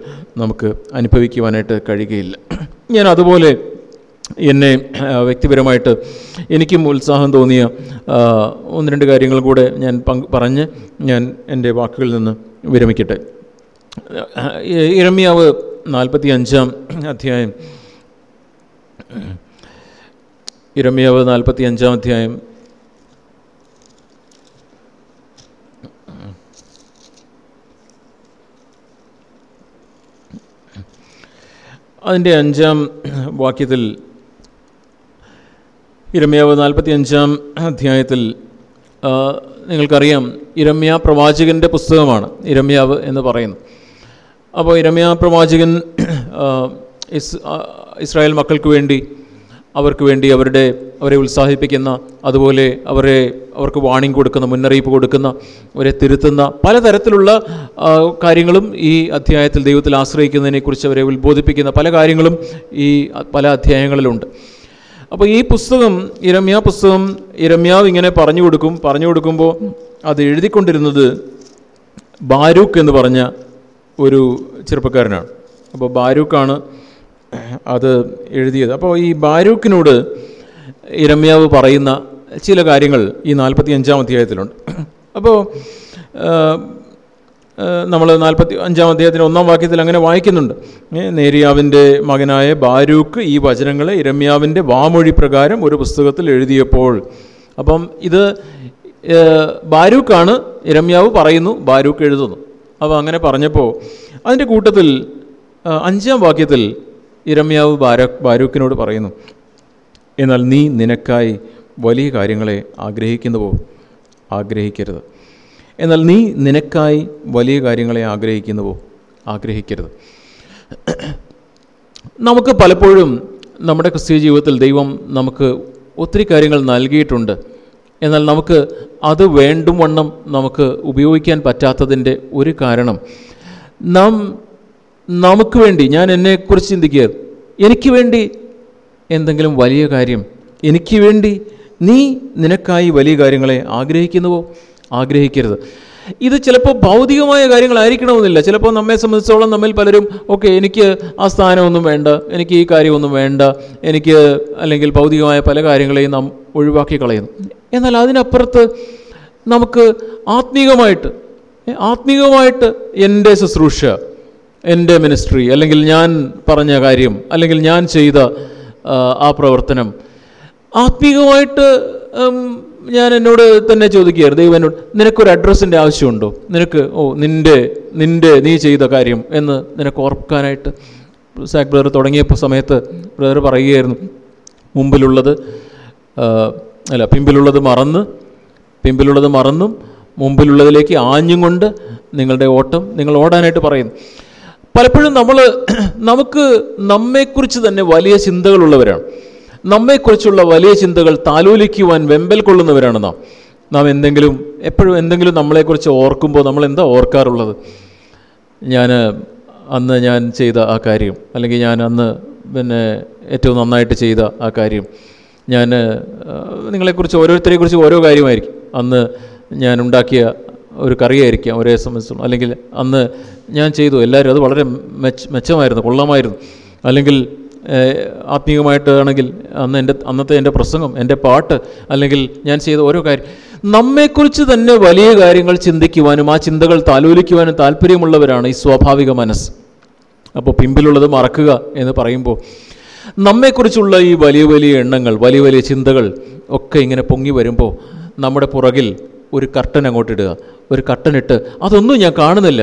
നമുക്ക് അനുഭവിക്കുവാനായിട്ട് കഴിയുകയില്ല. ഞാൻ അതുപോലെ എന്നെ വ്യക്തിപരമായിട്ട് എനിക്കും ഉത്സാഹം തോന്നിയ ഒന്ന് രണ്ട് കാര്യങ്ങൾ കൂടെ ഞാൻ പറഞ്ഞ് ഞാൻ എന്റെ വാക്കുകളിൽ നിന്ന് വിരമിക്കട്ടെ. ഇരമ്യാവ് നാൽപ്പത്തി അഞ്ചാം അധ്യായം. ഇരമ്യാവ് നാൽപ്പത്തി അഞ്ചാം അധ്യായം. അതിന്റെ അഞ്ചാം വാക്യത്തിൽ ഇരമ്യാവ് നാൽപ്പത്തി അഞ്ചാം അധ്യായത്തിൽ നിങ്ങൾക്കറിയാം ഇരമ്യ പ്രവാചകന്റെ പുസ്തകമാണ് ഇരമ്യാവ് എന്ന് പറയുന്നത് അപ്പോൾ ഇരമ്യ പ്രവാചകൻ ഇസ് ഇസ്രായേൽ മക്കൾക്ക് വേണ്ടി അവർക്ക് വേണ്ടി അവരുടെ അവരെ ഉത്സാഹിപ്പിക്കുന്ന അതുപോലെ അവരെ അവർക്ക് വാണിംഗ് കൊടുക്കുന്ന മുന്നറിയിപ്പ് കൊടുക്കുന്ന അവരെ തിരുത്തുന്ന പലതരത്തിലുള്ള കാര്യങ്ങളും ഈ അധ്യായത്തിൽ ദൈവത്തിൽ ആശ്രയിക്കുന്നതിനെക്കുറിച്ച് അവരെ ഉത്ബോധിപ്പിക്കുന്ന പല കാര്യങ്ങളും ഈ പല അധ്യായങ്ങളിലുണ്ട്. അപ്പോൾ ഈ പുസ്തകം ഇരമ്യ പുസ്തകം ഇരമ്യാവ് ഇങ്ങനെ പറഞ്ഞു കൊടുക്കും പറഞ്ഞു കൊടുക്കുമ്പോൾ അത് എഴുതിക്കൊണ്ടിരുന്നത് ബാരൂക്ക് എന്ന് പറഞ്ഞ ഒരു ചെറുപ്പക്കാരനാണ്. അപ്പോൾ ബാരൂക്കാണ് അത് എഴുതിയത്. അപ്പോൾ ഈ ബാരൂക്കിനോട് ഇരമ്യാവ് പറയുന്ന ചില കാര്യങ്ങൾ ഈ നാൽപ്പത്തി അഞ്ചാം അധ്യായത്തിലുണ്ട് അപ്പോൾ നമ്മൾ നാൽപ്പത്തി അഞ്ചാം അധ്യായത്തിന്റെ ഒന്നാം വാക്യത്തിൽ അങ്ങനെ വായിക്കുന്നുണ്ട്. നേരിയാവിന്റെ മകനായ ബാരൂക്ക് ഈ വചനങ്ങളെ ഇരമ്യാവിന്റെ വാമൊഴി പ്രകാരം ഒരു പുസ്തകത്തിൽ എഴുതിയപ്പോൾ. അപ്പം ഇത് ബാരൂക്കാണ് ഇരമ്യാവ് പറയുന്നു ബാരൂക്ക് എഴുതുന്നു. അപ്പോൾ അങ്ങനെ പറഞ്ഞപ്പോൾ അതിന്റെ കൂട്ടത്തിൽ അഞ്ചാം വാക്യത്തിൽ ഇരമ്യാവ് ബാര ബാരൂക്കിനോട് പറയുന്നു എന്നാൽ നീ നിനക്കായി വലിയ കാര്യങ്ങളെ ആഗ്രഹിക്കുന്നുവോ? ആഗ്രഹിക്കരുത്. എന്നാൽ നീ നിനക്കായി വലിയ കാര്യങ്ങളെ ആഗ്രഹിക്കുന്നുവോ? ആഗ്രഹിക്കരുത്. നമുക്ക് പലപ്പോഴും നമ്മുടെ ക്രിസ്തീയ ജീവിതത്തിൽ ദൈവം നമുക്ക് ഒത്തിരി കാര്യങ്ങൾ നൽകിയിട്ടുണ്ട്. എന്നാൽ നമുക്ക് അത് വേണ്ടും വണ്ണം നമുക്ക് ഉപയോഗിക്കാൻ പറ്റാത്തതിന്റെ ഒരു കാരണം. നാം നമുക്ക് വേണ്ടി ഞാൻ എന്നെക്കുറിച്ച് ചിന്തിക്കുക എനിക്ക് വേണ്ടി എന്തെങ്കിലും വലിയ കാര്യം എനിക്ക് വേണ്ടി നീ നിനക്കായി വലിയ കാര്യങ്ങളെ ആഗ്രഹിക്കുന്നുവോ? ആഗ്രഹിക്കരുത്. ഇത് ചിലപ്പോൾ ഭൗതികമായ കാര്യങ്ങളായിരിക്കണമെന്നില്ല. ചിലപ്പോൾ നമ്മെ സംബന്ധിച്ചോളം നമ്മിൽ പലരും ഓക്കെ എനിക്ക് ആ സ്ഥാനമൊന്നും വേണ്ട എനിക്ക് ഈ കാര്യമൊന്നും വേണ്ട എനിക്ക് അല്ലെങ്കിൽ ഭൗതികമായ പല കാര്യങ്ങളെയും നാം ഒഴിവാക്കി കളയുന്നു. എന്നാൽ അതിനപ്പുറത്ത് നമുക്ക് ആത്മീകമായിട്ട് ആത്മീകമായിട്ട് എന്റെ ശുശ്രൂഷ എന്റെ മിനിസ്ട്രി അല്ലെങ്കിൽ ഞാൻ പറഞ്ഞ കാര്യം അല്ലെങ്കിൽ ഞാൻ ചെയ്ത ആ, പ്രവർത്തനം ആത്മീകമായിട്ട് ഞാൻ എന്നോട് തന്നെ ചോദിക്കുകയായിരുന്നു. ദൈവം എന്നോട് നിനക്കൊരു അഡ്രസ്സിന്റെ ആവശ്യമുണ്ടോ? നിനക്ക് ഓ നിന്റെ നിന്റെ നീ ചെയ്ത കാര്യം എന്ന് നിനക്ക് ഓർക്കാനായിട്ട് സാക് ബ്രദർ തുടങ്ങിയപ്പോൾ സമയത്ത് ബ്രദർ പറയുകയായിരുന്നു. മുമ്പിലുള്ളത് അല്ല പിമ്പിലുള്ളത് മറന്ന് പിമ്പിലുള്ളത് മറന്നും മുമ്പിലുള്ളതിലേക്ക് ആഞ്ഞും കൊണ്ട് നിങ്ങളുടെ ഓട്ടം നിങ്ങൾ ഓടാനായിട്ട് പറയുന്നു. പലപ്പോഴും നമ്മൾ നമുക്ക് നമ്മെക്കുറിച്ച് തന്നെ വലിയ ചിന്തകളുള്ളവരാണ്. നമ്മെക്കുറിച്ചുള്ള വലിയ ചിന്തകൾ താലോലിക്കുവാൻ വെമ്പൽ കൊള്ളുന്നവരാണ് നാം. നാം എന്തെങ്കിലും എപ്പോഴും എന്തെങ്കിലും നമ്മളെക്കുറിച്ച് ഓർക്കുമ്പോൾ നമ്മൾ എന്താ ഓർക്കാറുള്ളത്? ഞാൻ അന്ന് ഞാൻ ചെയ്ത ആ കാര്യം അല്ലെങ്കിൽ ഞാൻ അന്ന് പിന്നെ ഏറ്റവും നന്നായിട്ട് ചെയ്ത ആ കാര്യം. ഞാൻ നിങ്ങളെക്കുറിച്ച് ഓരോരുത്തരെക്കുറിച്ച് ഓരോ കാര്യമായിരിക്കും. അന്ന് ഞാൻ ഉണ്ടാക്കിയ ഒരു കറിയായിരിക്കാം ഒരേ സംബന്ധിച്ചും അല്ലെങ്കിൽ അന്ന് ഞാൻ ചെയ്തു എല്ലാവരും അത് വളരെ മെച്ച മെച്ചമായിരുന്നു കൊള്ളമായിരുന്നു. അല്ലെങ്കിൽ ആത്മീയമായിട്ടാണെങ്കിൽ അന്ന് എന്റെ അന്നത്തെ എന്റെ പ്രസംഗം എന്റെ പാട്ട് അല്ലെങ്കിൽ ഞാൻ ചെയ്ത ഓരോ കാര്യം. നമ്മെക്കുറിച്ച് തന്നെ വലിയ കാര്യങ്ങൾ ചിന്തിക്കുവാനും ആ ചിന്തകൾ താലോലിക്കുവാനും താല്പര്യമുള്ളവരാണ് ഈ സ്വാഭാവിക മനസ്സ്. അപ്പോൾ പിമ്പിലുള്ളത് മറക്കുക എന്ന് പറയുമ്പോൾ നമ്മെക്കുറിച്ചുള്ള ഈ വലിയ വലിയ എണ്ണങ്ങൾ വലിയ വലിയ ചിന്തകൾ ഒക്കെ ഇങ്ങനെ പൊങ്ങി വരുമ്പോൾ നമ്മുടെ പുറകിൽ ഒരു കർട്ടൻ അങ്ങോട്ടിടുക ഒരു കർട്ടനിട്ട് അതൊന്നും ഞാൻ കാണുന്നില്ല.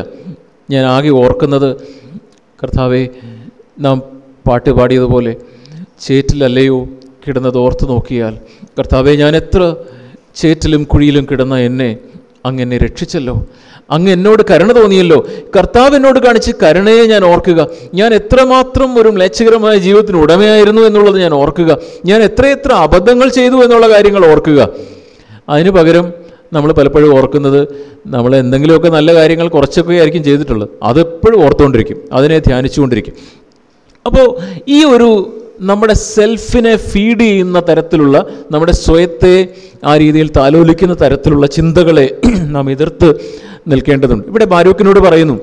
ഞാൻ ആകെ ഓർക്കുന്നത് കർത്താവെ നാം പാട്ട് പാടിയതുപോലെ ചേറ്റിലല്ലയോ കിടന്നത് ഓർത്ത് നോക്കിയാൽ. കർത്താവെ ഞാൻ എത്ര ചേറ്റിലും കുഴിയിലും കിടന്ന എന്നെ അങ്ങനെ രക്ഷിച്ചല്ലോ. അങ്ങ് എന്നോട് കരുണ തോന്നിയല്ലോ. കർത്താവ് എന്നോട് കാണിച്ച് കരുണയെ ഞാൻ ഓർക്കുക. ഞാൻ എത്രമാത്രം ഒരു മ്ലേച്ഛകരമായ ജീവിതത്തിന് ഉടമയായിരുന്നു എന്നുള്ളത് ഞാൻ ഓർക്കുക. ഞാൻ എത്രയെത്ര അബദ്ധങ്ങൾ ചെയ്തു എന്നുള്ള കാര്യങ്ങൾ ഓർക്കുക. അതിന് പകരം നമ്മൾ പലപ്പോഴും ഓർക്കുന്നത് നമ്മൾ എന്തെങ്കിലുമൊക്കെ നല്ല കാര്യങ്ങൾ കുറച്ചൊക്കെ ആയിരിക്കും ചെയ്തിട്ടുള്ളത്. അതെപ്പോഴും ഓർത്തുകൊണ്ടിരിക്കും അതിനെ ധ്യാനിച്ചുകൊണ്ടിരിക്കും. അപ്പോൾ ഈ ഒരു നമ്മുടെ സെൽഫിനെ ഫീഡ് ചെയ്യുന്ന തരത്തിലുള്ള നമ്മുടെ സ്വയത്തെ ആ രീതിയിൽ താലോലിക്കുന്ന തരത്തിലുള്ള ചിന്തകളെ നാം എതിർത്ത് നിൽക്കേണ്ടതുണ്ട്. ഇവിടെ ബാരൂക്കിനോട് പറയുന്നു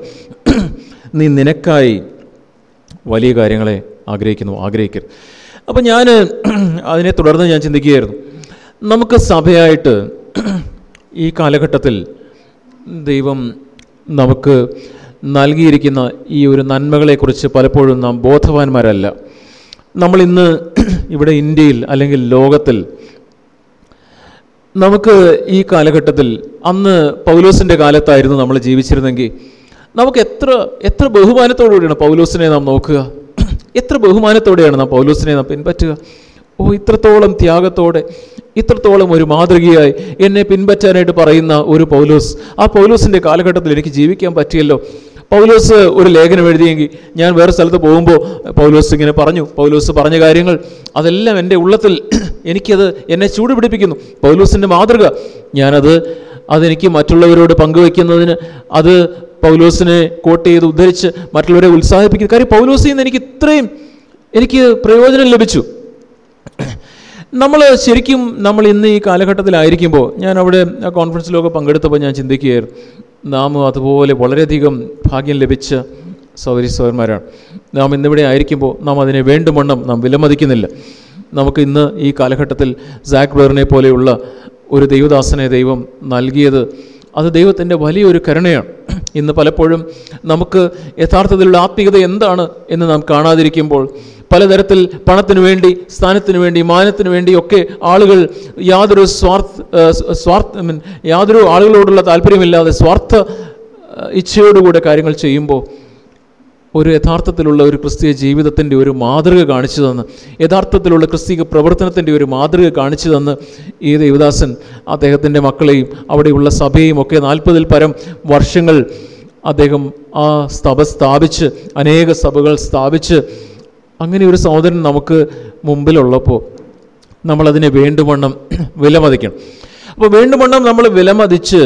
നീ നിനക്കായി വലിയ കാര്യങ്ങളെ ആഗ്രഹിക്കുന്നു ആഗ്രഹിക്കരുത്. അപ്പോൾ ഞാൻ അതിനെ തുടർന്ന് ഞാൻ ചിന്തിക്കുകയായിരുന്നു. നമുക്ക് സഭയായിട്ട് ഈ കാലഘട്ടത്തിൽ ദൈവം നമുക്ക് നൽകിയിരിക്കുന്ന ഈ ഒരു നന്മകളെക്കുറിച്ച് പലപ്പോഴും നാം ബോധവാന്മാരല്ല. നമ്മൾ ഇന്ന് ഇവിടെ ഇന്ത്യയിൽ അല്ലെങ്കിൽ ലോകത്തിൽ നമുക്ക് ഈ കാലഘട്ടത്തിൽ അന്ന് പൗലോസിന്റെ കാലത്തായിരുന്നു നമ്മൾ ജീവിച്ചിരുന്നെങ്കിൽ നമുക്ക് എത്ര എത്ര ബഹുമാനത്തോടുകൂടിയാണ് പൗലോസിനെ നാം നോക്കുക? എത്ര ബഹുമാനത്തോടെയാണ് നാം പൗലോസിനെ നാം പിൻപറ്റുക? ഓ ഇത്രത്തോളം ത്യാഗത്തോടെ ഇത്രത്തോളം ഒരു മാതൃകയായി എന്നെ പിൻപറ്റാനായിട്ട് പറയുന്ന ഒരു പൗലോസ്. ആ പൗലോസിന്റെ കാലഘട്ടത്തിൽ എനിക്ക് ജീവിക്കാൻ പറ്റിയല്ലോ. പൗലോസ് ഒരു ലേഖനം എഴുതിയെങ്കിൽ ഞാൻ വേറെ സ്ഥലത്ത് പോകുമ്പോൾ പൗലോസ് ഇങ്ങനെ പറഞ്ഞു. പൗലോസ് പറഞ്ഞ കാര്യങ്ങൾ അതെല്ലാം എന്റെ ഉള്ളത്തിൽ എനിക്കത് എന്നെ ചൂടുപിടിപ്പിക്കുന്നു. പൗലോസിന്റെ മാതൃക ഞാനത് അതെനിക്ക് മറ്റുള്ളവരോട് പങ്കുവയ്ക്കുന്നതിന് അത് പൗലോസിനെ കോട്ട് ചെയ്ത് ഉദ്ധരിച്ച് മറ്റുള്ളവരെ ഉത്സാഹിപ്പിക്കുന്നു കാര്യം പൗലോസിൽ നിന്ന് എനിക്ക് ഇത്രയും എനിക്ക് പ്രയോജനം ലഭിച്ചു. നമ്മൾ ശരിക്കും നമ്മൾ ഇന്ന് ഈ കാലഘട്ടത്തിലായിരിക്കുമ്പോൾ ഞാൻ അവിടെ ആ കോൺഫറൻസിലൊക്കെ പങ്കെടുത്തപ്പോൾ ഞാൻ ചിന്തിക്കുകയായിരുന്നു. നാം അതുപോലെ വളരെയധികം ഭാഗ്യം ലഭിച്ച സൗരി സൗരന്മാരാണ് നാം ഇന്നിവിടെ ആയിരിക്കുമ്പോൾ നാം അതിനെ വേണ്ടുമണ്ണം നാം വിലമതിക്കുന്നില്ല. നമുക്ക് ഇന്ന് ഈ കാലഘട്ടത്തിൽ സാക് ബ്ലറിനെ പോലെയുള്ള ഒരു ദൈവദാസനെ ദൈവം നൽകിയത് അത് ദൈവത്തിന്റെ വലിയൊരു കരുണയാണ്. ഇന്ന് പലപ്പോഴും നമുക്ക് യഥാർത്ഥത്തിലുള്ള ആത്മീയത എന്താണ് എന്ന് നാം കാണാതിരിക്കുമ്പോൾ പലതരത്തിൽ പണത്തിനു വേണ്ടി സ്ഥാനത്തിനു വേണ്ടി മാനത്തിനു വേണ്ടിയൊക്കെ ആളുകൾ യാതൊരു സ്വാർത്ഥ സ്വാർത്ഥ യാതൊരു ആളുകളോടുള്ള താല്പര്യമില്ലാതെ സ്വാർത്ഥ ഇച്ഛയോടുകൂടെ കാര്യങ്ങൾ ചെയ്യുമ്പോൾ ഒരു യഥാർത്ഥത്തിലുള്ള ഒരു ക്രിസ്തീയ ജീവിതത്തിന്റെ ഒരു മാതൃക കാണിച്ചു തന്ന് യഥാർത്ഥത്തിലുള്ള ക്രിസ്തീയ പ്രവർത്തനത്തിന്റെ ഒരു മാതൃക കാണിച്ചു തന്ന് ഈ ദേവദാസൻ അദ്ദേഹത്തിന്റെ മക്കളെയും അവിടെയുള്ള സഭയും ഒക്കെ നാൽപ്പതിൽ പരം വർഷങ്ങൾ അദ്ദേഹം ആ സഭ സ്ഥാപിച്ച് അനേക സഭകൾ സ്ഥാപിച്ച് അങ്ങനെ ഒരു സഹോദരൻ നമുക്ക് മുമ്പിലുള്ളപ്പോൾ നമ്മളതിനെ വേണ്ടുവണ്ണം വിലമതിക്കണം. അപ്പോൾ വേണ്ടുവണ്ണം നമ്മൾ വിലമതിച്ച്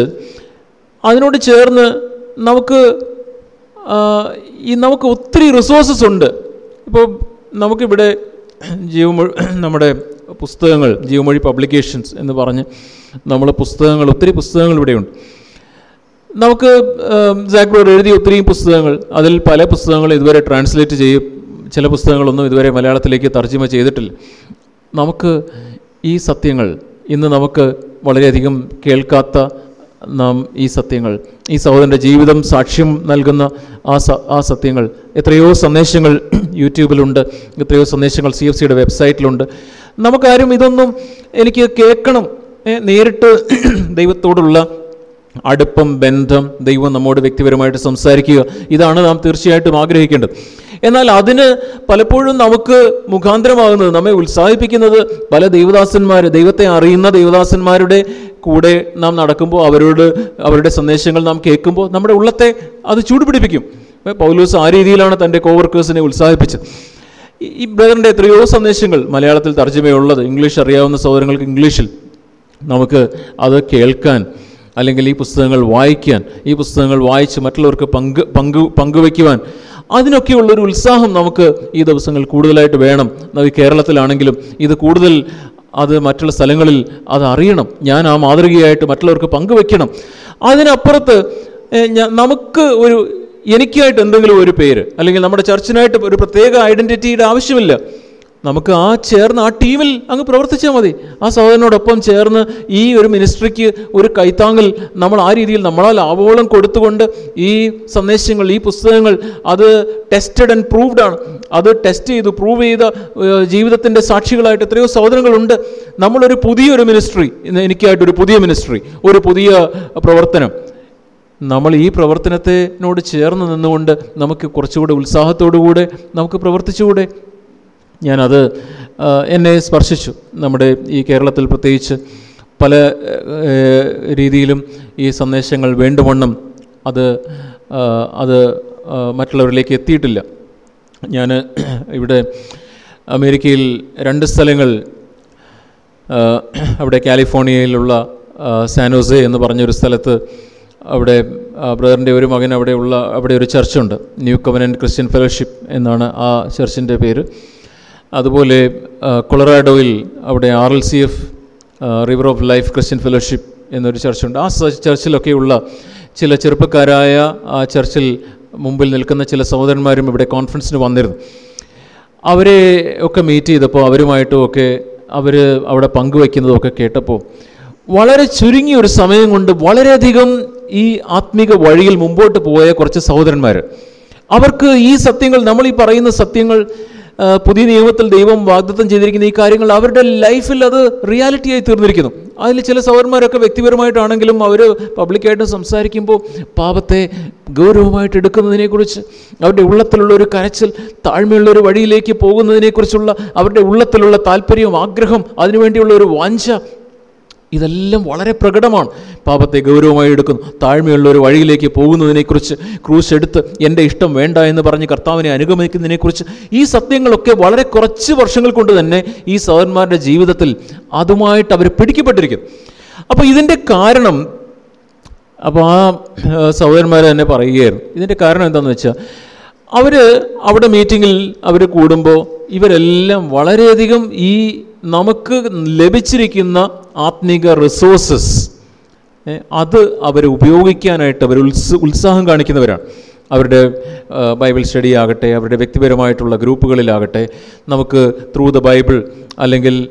അതിനോട് ചേർന്ന് നമുക്ക് ഈ നമുക്ക് ഒത്തിരി റിസോഴ്സസ് ഉണ്ട്. ഇപ്പോൾ നമുക്കിവിടെ ജീവ മുഴു- നമ്മുടെ പുസ്തകങ്ങൾ ജീവമൊഴി പബ്ലിക്കേഷൻസ് എന്ന് പറഞ്ഞ് നമ്മൾ പുസ്തകങ്ങൾ ഒത്തിരി പുസ്തകങ്ങൾ ഇവിടെയുണ്ട് നമുക്ക് സാക്രോഡ് എഴുതിയ ഒത്തിരി പുസ്തകങ്ങൾ അതിൽ പല പുസ്തകങ്ങൾ ഇതുവരെ ട്രാൻസ്ലേറ്റ് ചെയ്യും. ചില പുസ്തകങ്ങളൊന്നും ഇതുവരെ മലയാളത്തിലേക്ക് തർജിമ ചെയ്തിട്ടില്ല. നമുക്ക് ഈ സത്യങ്ങൾ ഇന്ന് നമുക്ക് വളരെയധികം കേൾക്കാത്ത നാം ഈ സത്യങ്ങൾ ഈ സഹോദരന്റെ ജീവിതം സാക്ഷ്യം നൽകുന്ന ആ ആ സത്യങ്ങൾ. എത്രയോ സന്ദേശങ്ങൾ യൂട്യൂബിലുണ്ട് എത്രയോ സന്ദേശങ്ങൾ സി എഫ് സിയുടെ വെബ്സൈറ്റിലുണ്ട്. നമുക്കാരും ഇതൊന്നും എനിക്ക് കേൾക്കണം നേരിട്ട് ദൈവത്തോടുള്ള അടുപ്പം ബന്ധം ദൈവം നമ്മോട് വ്യക്തിപരമായിട്ട് സംസാരിക്കുക. ഇതാണ് നാം തീർച്ചയായിട്ടും ആഗ്രഹിക്കേണ്ടത്. എന്നാൽ അതിന് പലപ്പോഴും നമുക്ക് മുഖാന്തരമാകുന്നത് നമ്മെ ഉത്സാഹിപ്പിക്കുന്നത് പല ദൈവദാസന്മാർ ദൈവത്തെ അറിയുന്ന ദൈവദാസന്മാരുടെ കൂടെ നാം നടക്കുമ്പോൾ അവരോട് അവരുടെ സന്ദേശങ്ങൾ നാം കേൾക്കുമ്പോൾ നമ്മുടെ ഉള്ളത്തെ അത് ചൂടുപിടിപ്പിക്കും. പൗലൂസ് ആ രീതിയിലാണ് തന്റെ കോവർക്കേഴ്സിനെ ഉത്സാഹിപ്പിച്ചത്. ഈ ബ്രദറിന്റെ എത്രയോ സന്ദേശങ്ങൾ മലയാളത്തിൽ തർജമയുള്ളത് ഇംഗ്ലീഷ് അറിയാവുന്ന സഹോദരങ്ങൾക്ക് ഇംഗ്ലീഷിൽ. നമുക്ക് അത് കേൾക്കാൻ അല്ലെങ്കിൽ ഈ പുസ്തകങ്ങൾ വായിക്കാൻ ഈ പുസ്തകങ്ങൾ വായിച്ച് മറ്റുള്ളവർക്ക് പങ്ക് പങ്ക് പങ്കുവയ്ക്കുവാൻ അതിനൊക്കെയുള്ളൊരു ഉത്സാഹം നമുക്ക് ഈ ദിവസങ്ങൾ കൂടുതലായിട്ട് വേണം. കേരളത്തിലാണെങ്കിലും ഇത് കൂടുതൽ അത് മറ്റുള്ള സ്ഥലങ്ങളിൽ അത് അറിയണം. ഞാൻ ആ മാതൃകയായിട്ട് മറ്റുള്ളവർക്ക് പങ്കുവെക്കണം അതിനപ്പുറത്ത് നമുക്ക് ഒരു എനിക്കായിട്ട് എന്തെങ്കിലും ഒരു പേര് അല്ലെങ്കിൽ നമ്മുടെ ചർച്ചിനായിട്ട് ഒരു പ്രത്യേക ഐഡന്റിറ്റിയുടെ ആവശ്യമില്ല. നമുക്ക് ആ ചേർന്ന് ആ ടീമിൽ അങ്ങ് പ്രവർത്തിച്ചാൽ മതി. ആ സഹോദരനോടൊപ്പം ചേർന്ന് ഈ ഒരു മിനിസ്ട്രിക്ക് ഒരു കൈത്താങ്ങൽ നമ്മൾ ആ രീതിയിൽ നമ്മളാൽ ആവോളം കൊടുത്തുകൊണ്ട് ഈ സന്ദേശങ്ങൾ ഈ പുസ്തകങ്ങൾ അത് ടെസ്റ്റഡ് ആൻഡ് പ്രൂവ്ഡ് ആണ്. അത് ടെസ്റ്റ് ചെയ്ത് പ്രൂവ് ചെയ്ത ജീവിതത്തിന്റെ സാക്ഷികളായിട്ട് എത്രയോ സഹോദരങ്ങളുണ്ട്. നമ്മളൊരു പുതിയൊരു മിനിസ്ട്രി എനിക്കായിട്ടൊരു പുതിയ മിനിസ്ട്രി ഒരു പുതിയ പ്രവർത്തനം. നമ്മൾ ഈ പ്രവർത്തനത്തിനോട് ചേർന്ന് നിന്നുകൊണ്ട് നമുക്ക് കുറച്ചുകൂടെ ഉത്സാഹത്തോടുകൂടെ നമുക്ക് പ്രവർത്തിച്ചുകൂടെ? ഞാനത് എന്നെ സ്പർശിച്ചു. നമ്മുടെ ഈ കേരളത്തിൽ പ്രത്യേകിച്ച് പല രീതിയിലും ഈ സന്ദേശങ്ങൾ വേണ്ടുവണ്ണം അത് അത് മറ്റുള്ളവരിലേക്ക് എത്തിയിട്ടില്ല. ഞാൻ ഇവിടെ അമേരിക്കയിൽ രണ്ട് സ്ഥലങ്ങൾ അവിടെ കാലിഫോർണിയയിലുള്ള സാനോസെ എന്ന് പറഞ്ഞൊരു സ്ഥലത്ത് അവിടെ ബ്രദറിന്റെ ഒരു മകൻ അവിടെയുള്ള അവിടെ ഒരു ചർച്ചുണ്ട്. ന്യൂ കവനന്റ് ക്രിസ്ത്യൻ ഫെലോഷിപ്പ് എന്നാണ് ആ ചർച്ചിന്റെ പേര്. അതുപോലെ കൊളറാഡോയിൽ അവിടെ R L C F river of life Christian fellowship എന്നൊരു ചർച്ചുണ്ട്. ആ ചർച്ചിലൊക്കെയുള്ള ചില ചെറുപ്പക്കാരായ ആ ചർച്ചിൽ മുമ്പിൽ നിൽക്കുന്ന ചില സഹോദരന്മാരും ഇവിടെ കോൺഫറൻസിന് വന്നിരുന്നു. അവരെ ഒക്കെ മീറ്റ് ചെയ്തപ്പോൾ അവരുമായിട്ടും ഒക്കെ അവർ അവിടെ പങ്കുവയ്ക്കുന്നതൊക്കെ കേട്ടപ്പോൾ വളരെ ചുരുങ്ങിയ ഒരു സമയം കൊണ്ട് വളരെയധികം ഈ ആത്മീക വഴിയിൽ മുമ്പോട്ട് പോയ കുറച്ച് സഹോദരന്മാർ അവർക്ക് ഈ സത്യങ്ങൾ നമ്മൾ ഈ പറയുന്ന സത്യങ്ങൾ പുതിയ നിയമത്തിൽ ദൈവം വാഗ്ദത്തം ചെയ്തിരിക്കുന്ന ഈ കാര്യങ്ങൾ അവരുടെ ലൈഫിൽ അത് റിയാലിറ്റിയായി തീർന്നിരിക്കുന്നു. അതിൽ ചില സൗരന്മാരൊക്കെ വ്യക്തിപരമായിട്ടാണെങ്കിലും അവർ പബ്ലിക്കായിട്ട് സംസാരിക്കുമ്പോൾ പാപത്തെ ഗൗരവമായിട്ട് എടുക്കുന്നതിനെക്കുറിച്ച് അവരുടെ ഉള്ളത്തിലുള്ള ഒരു കരച്ചിൽ താഴ്മയുള്ള ഒരു വഴിയിലേക്ക് പോകുന്നതിനെക്കുറിച്ചുള്ള അവരുടെ ഉള്ളത്തിലുള്ള താല്പര്യവും ആഗ്രഹം അതിനുവേണ്ടിയുള്ള ഒരു വാഞ്ച ഇതെല്ലാം വളരെ പ്രകടമാണ്. പാപത്തെ ഗൗരവമായി എടുക്കുന്നു. താഴ്മയുള്ള ഒരു വഴിയിലേക്ക് പോകുന്നതിനെക്കുറിച്ച് ക്രൂശ് എടുത്ത് എന്റെ ഇഷ്ടം വേണ്ട എന്ന് പറഞ്ഞ് കർത്താവിനെ അനുഗമിക്കുന്നതിനെക്കുറിച്ച് ഈ സത്യങ്ങളൊക്കെ വളരെ കുറച്ച് വർഷങ്ങൾ കൊണ്ട് തന്നെ ഈ സഹോദരന്മാരുടെ ജീവിതത്തിൽ അതുമായിട്ട് അവർ പിടിക്കപ്പെട്ടിരിക്കും അപ്പോൾ ഇതിന്റെ കാരണം അപ്പോൾ ആ സഹോദരന്മാർ തന്നെ പറയുകയായിരുന്നു. ഇതിന്റെ കാരണം എന്താണെന്ന് വെച്ചാൽ അവർ അവിടെ മീറ്റിങ്ങിൽ അവർ കൂടുമ്പോൾ ഇവരെല്ലാം വളരെയധികം ഈ നമുക്ക് ലഭിച്ചിരിക്കുന്ന ആത്മീക റിസോഴ്സസ് അത് അവർ ഉപയോഗിക്കാനായിട്ട് അവർ ഉത്സ ഉത്സാഹം കാണിക്കുന്നവരാണ്. അവരുടെ ബൈബിൾ സ്റ്റഡി ആകട്ടെ അവരുടെ വ്യക്തിപരമായിട്ടുള്ള ഗ്രൂപ്പുകളിലാകട്ടെ നമുക്ക് ത്രൂ ദ ബൈബിൾ അല്ലെങ്കിൽ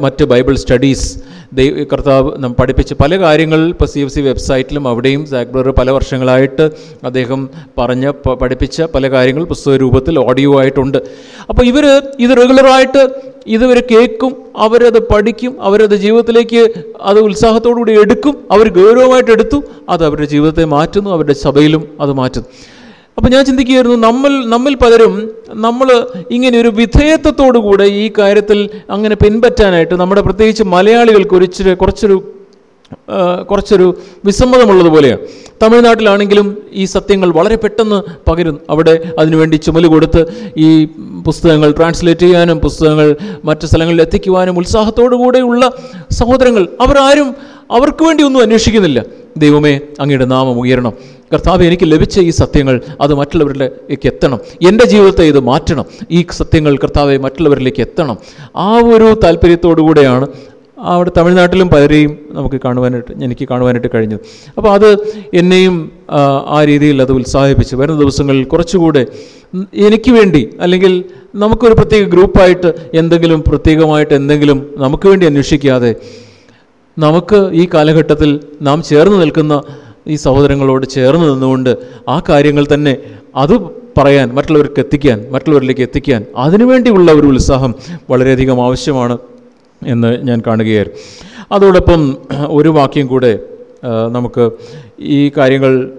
മറ്റ് ബൈബിൾ സ്റ്റഡീസ് ദൈവ കർത്താവ് നം പഠിപ്പിച്ച് പല കാര്യങ്ങൾ ഇപ്പോൾ സി എഫ് സി വെബ്സൈറ്റിലും അവിടെയും സാക്ബർ പല വർഷങ്ങളായിട്ട് അദ്ദേഹം പറഞ്ഞ പഠിപ്പിച്ച പല കാര്യങ്ങൾ പുസ്തക രൂപത്തിൽ ഓഡിയോ ആയിട്ടുണ്ട്. അപ്പോൾ ഇവർ ഇത് റെഗുലറായിട്ട് ഇതുവരെ കേൾക്കും അവരത് പഠിക്കും അവരത് ജീവിതത്തിലേക്ക് അത് ഉത്സാഹത്തോടുകൂടി എടുക്കും അവർ ഗൗരവമായിട്ട് എടുത്തു അത് അവരുടെ ജീവിതത്തെ മാറ്റുന്നു അവരുടെ സഭയിലും അത് മാറ്റുന്നു. അപ്പോൾ ഞാൻ ചിന്തിക്കുകയായിരുന്നു നമ്മൾ നമ്മിൽ പലരും നമ്മൾ ഇങ്ങനെ ഒരു വിധേയത്വത്തോടു കൂടെ ഈ കാര്യത്തിൽ അങ്ങനെ പിൻപറ്റാനായിട്ട് നമ്മുടെ പ്രത്യേകിച്ച് മലയാളികൾക്ക് ഒരിച്ചിരി കുറച്ചൊരു കുറച്ചൊരു വിസമ്മതമുള്ളതുപോലെയാണ് തമിഴ്നാട്ടിലാണെങ്കിലും ഈ സത്യങ്ങൾ വളരെ പെട്ടെന്ന് പകരുന്നു. അവിടെ അതിനുവേണ്ടി ചുമൽ കൊടുത്ത് ഈ പുസ്തകങ്ങൾ ട്രാൻസ്ലേറ്റ് ചെയ്യാനും പുസ്തകങ്ങൾ മറ്റു സ്ഥലങ്ങളിൽ എത്തിക്കുവാനും ഉത്സാഹത്തോടു കൂടെയുള്ള സഹോദരങ്ങൾ. അവരാരും അവർക്ക് വേണ്ടി ഒന്നും അന്വേഷിക്കുന്നില്ല. ദൈവമേ അങ്ങയുടെ നാമം ഉയരണം. കർത്താവ് എനിക്ക് ലഭിച്ച ഈ സത്യങ്ങൾ അത് മറ്റുള്ളവരിലേക്ക് എത്തണം. എന്റെ ജീവിതത്തെ ഇത് മാറ്റണം. ഈ സത്യങ്ങൾ കർത്താവെ മറ്റുള്ളവരിലേക്ക് എത്തണം. ആ ഒരു താല്പര്യത്തോടു കൂടെയാണ് അവിടെ തമിഴ്നാട്ടിലും പലരെയും നമുക്ക് കാണുവാനായിട്ട് എനിക്ക് കാണുവാനായിട്ട് കഴിഞ്ഞത്. അപ്പോൾ അത് എന്നെയും ആ, രീതിയിൽ അത് ഉത്സാഹിപ്പിച്ചു. വരുന്ന ദിവസങ്ങളിൽ കുറച്ചുകൂടെ എനിക്ക് വേണ്ടി അല്ലെങ്കിൽ നമുക്കൊരു പ്രത്യേക ഗ്രൂപ്പായിട്ട് എന്തെങ്കിലും പ്രത്യേകമായിട്ട് എന്തെങ്കിലും നമുക്ക് വേണ്ടി അന്വേഷിക്കാതെ നമുക്ക് ഈ കാലഘട്ടത്തിൽ നാം ചേർന്ന് നിൽക്കുന്ന ഈ സഹോദരങ്ങളോട് ചേർന്ന് നിന്നുകൊണ്ട് ആ കാര്യങ്ങൾ തന്നെ അത് പറയാൻ മറ്റുള്ളവർക്ക് എത്തിക്കാൻ മറ്റുള്ളവരിലേക്ക് എത്തിക്കാൻ അതിനുവേണ്ടിയുള്ള ഒരു ഉത്സാഹം വളരെയധികം ആവശ്യമാണ് എന്ന് ഞാൻ കാണുകയായിരുന്നു. അതോടൊപ്പം ഒരു വാക്യം കൂടെ നമുക്ക് ഈ കാര്യങ്ങൾ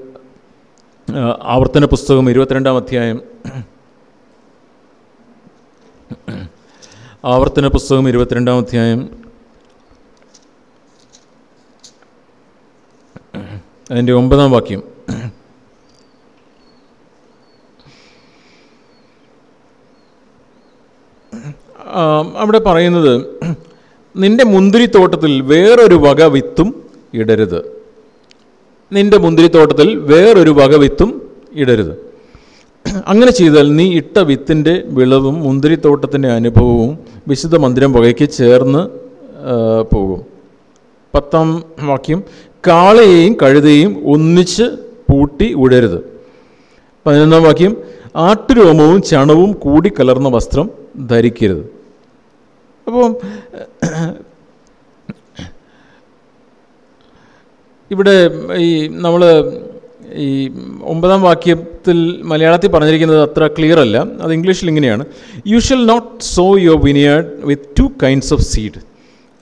ആവർത്തന പുസ്തകം ഇരുപത്തിരണ്ടാം അധ്യായം ആവർത്തന പുസ്തകം ഇരുപത്തിരണ്ടാം അധ്യായം അതിന്റെ ഒമ്പതാം വാക്യം. അവിടെ പറയുന്നത് നിന്റെ മുന്തിരിത്തോട്ടത്തിൽ വേറൊരു വക വിത്തും ഇടരുത്. നിന്റെ മുന്തിരിത്തോട്ടത്തിൽ വേറൊരു വക വിത്തും ഇടരുത്. അങ്ങനെ ചെയ്താൽ നീ ഇട്ട വിത്തിന്റെ വിളവും മുന്തിരിത്തോട്ടത്തിന്റെ അനുഭവവും വിശുദ്ധ മന്ദിരം വകയ്ക്ക് ചേർന്ന് പോകും. പത്താം വാക്യം കാളയെയും കഴുതയെയും ഒന്നിച്ച് പൂട്ടി ഉടരുത് പതിനൊന്നാം വാക്യം ആട്ടുരോമവും ചണവും കൂടിക്കലർന്ന വസ്ത്രം ധരിക്കരുത്. അപ്പം ഇവിടെ ഈ നമ്മൾ ഈ ഒമ്പതാം വാക്യത്തിൽ മലയാളത്തിൽ പറഞ്ഞിരിക്കുന്നത് അത്ര ക്ലിയർ അല്ല. അത് ഇംഗ്ലീഷിൽ ഇങ്ങനെയാണ് you shall not sow your vineyard with two kinds of seed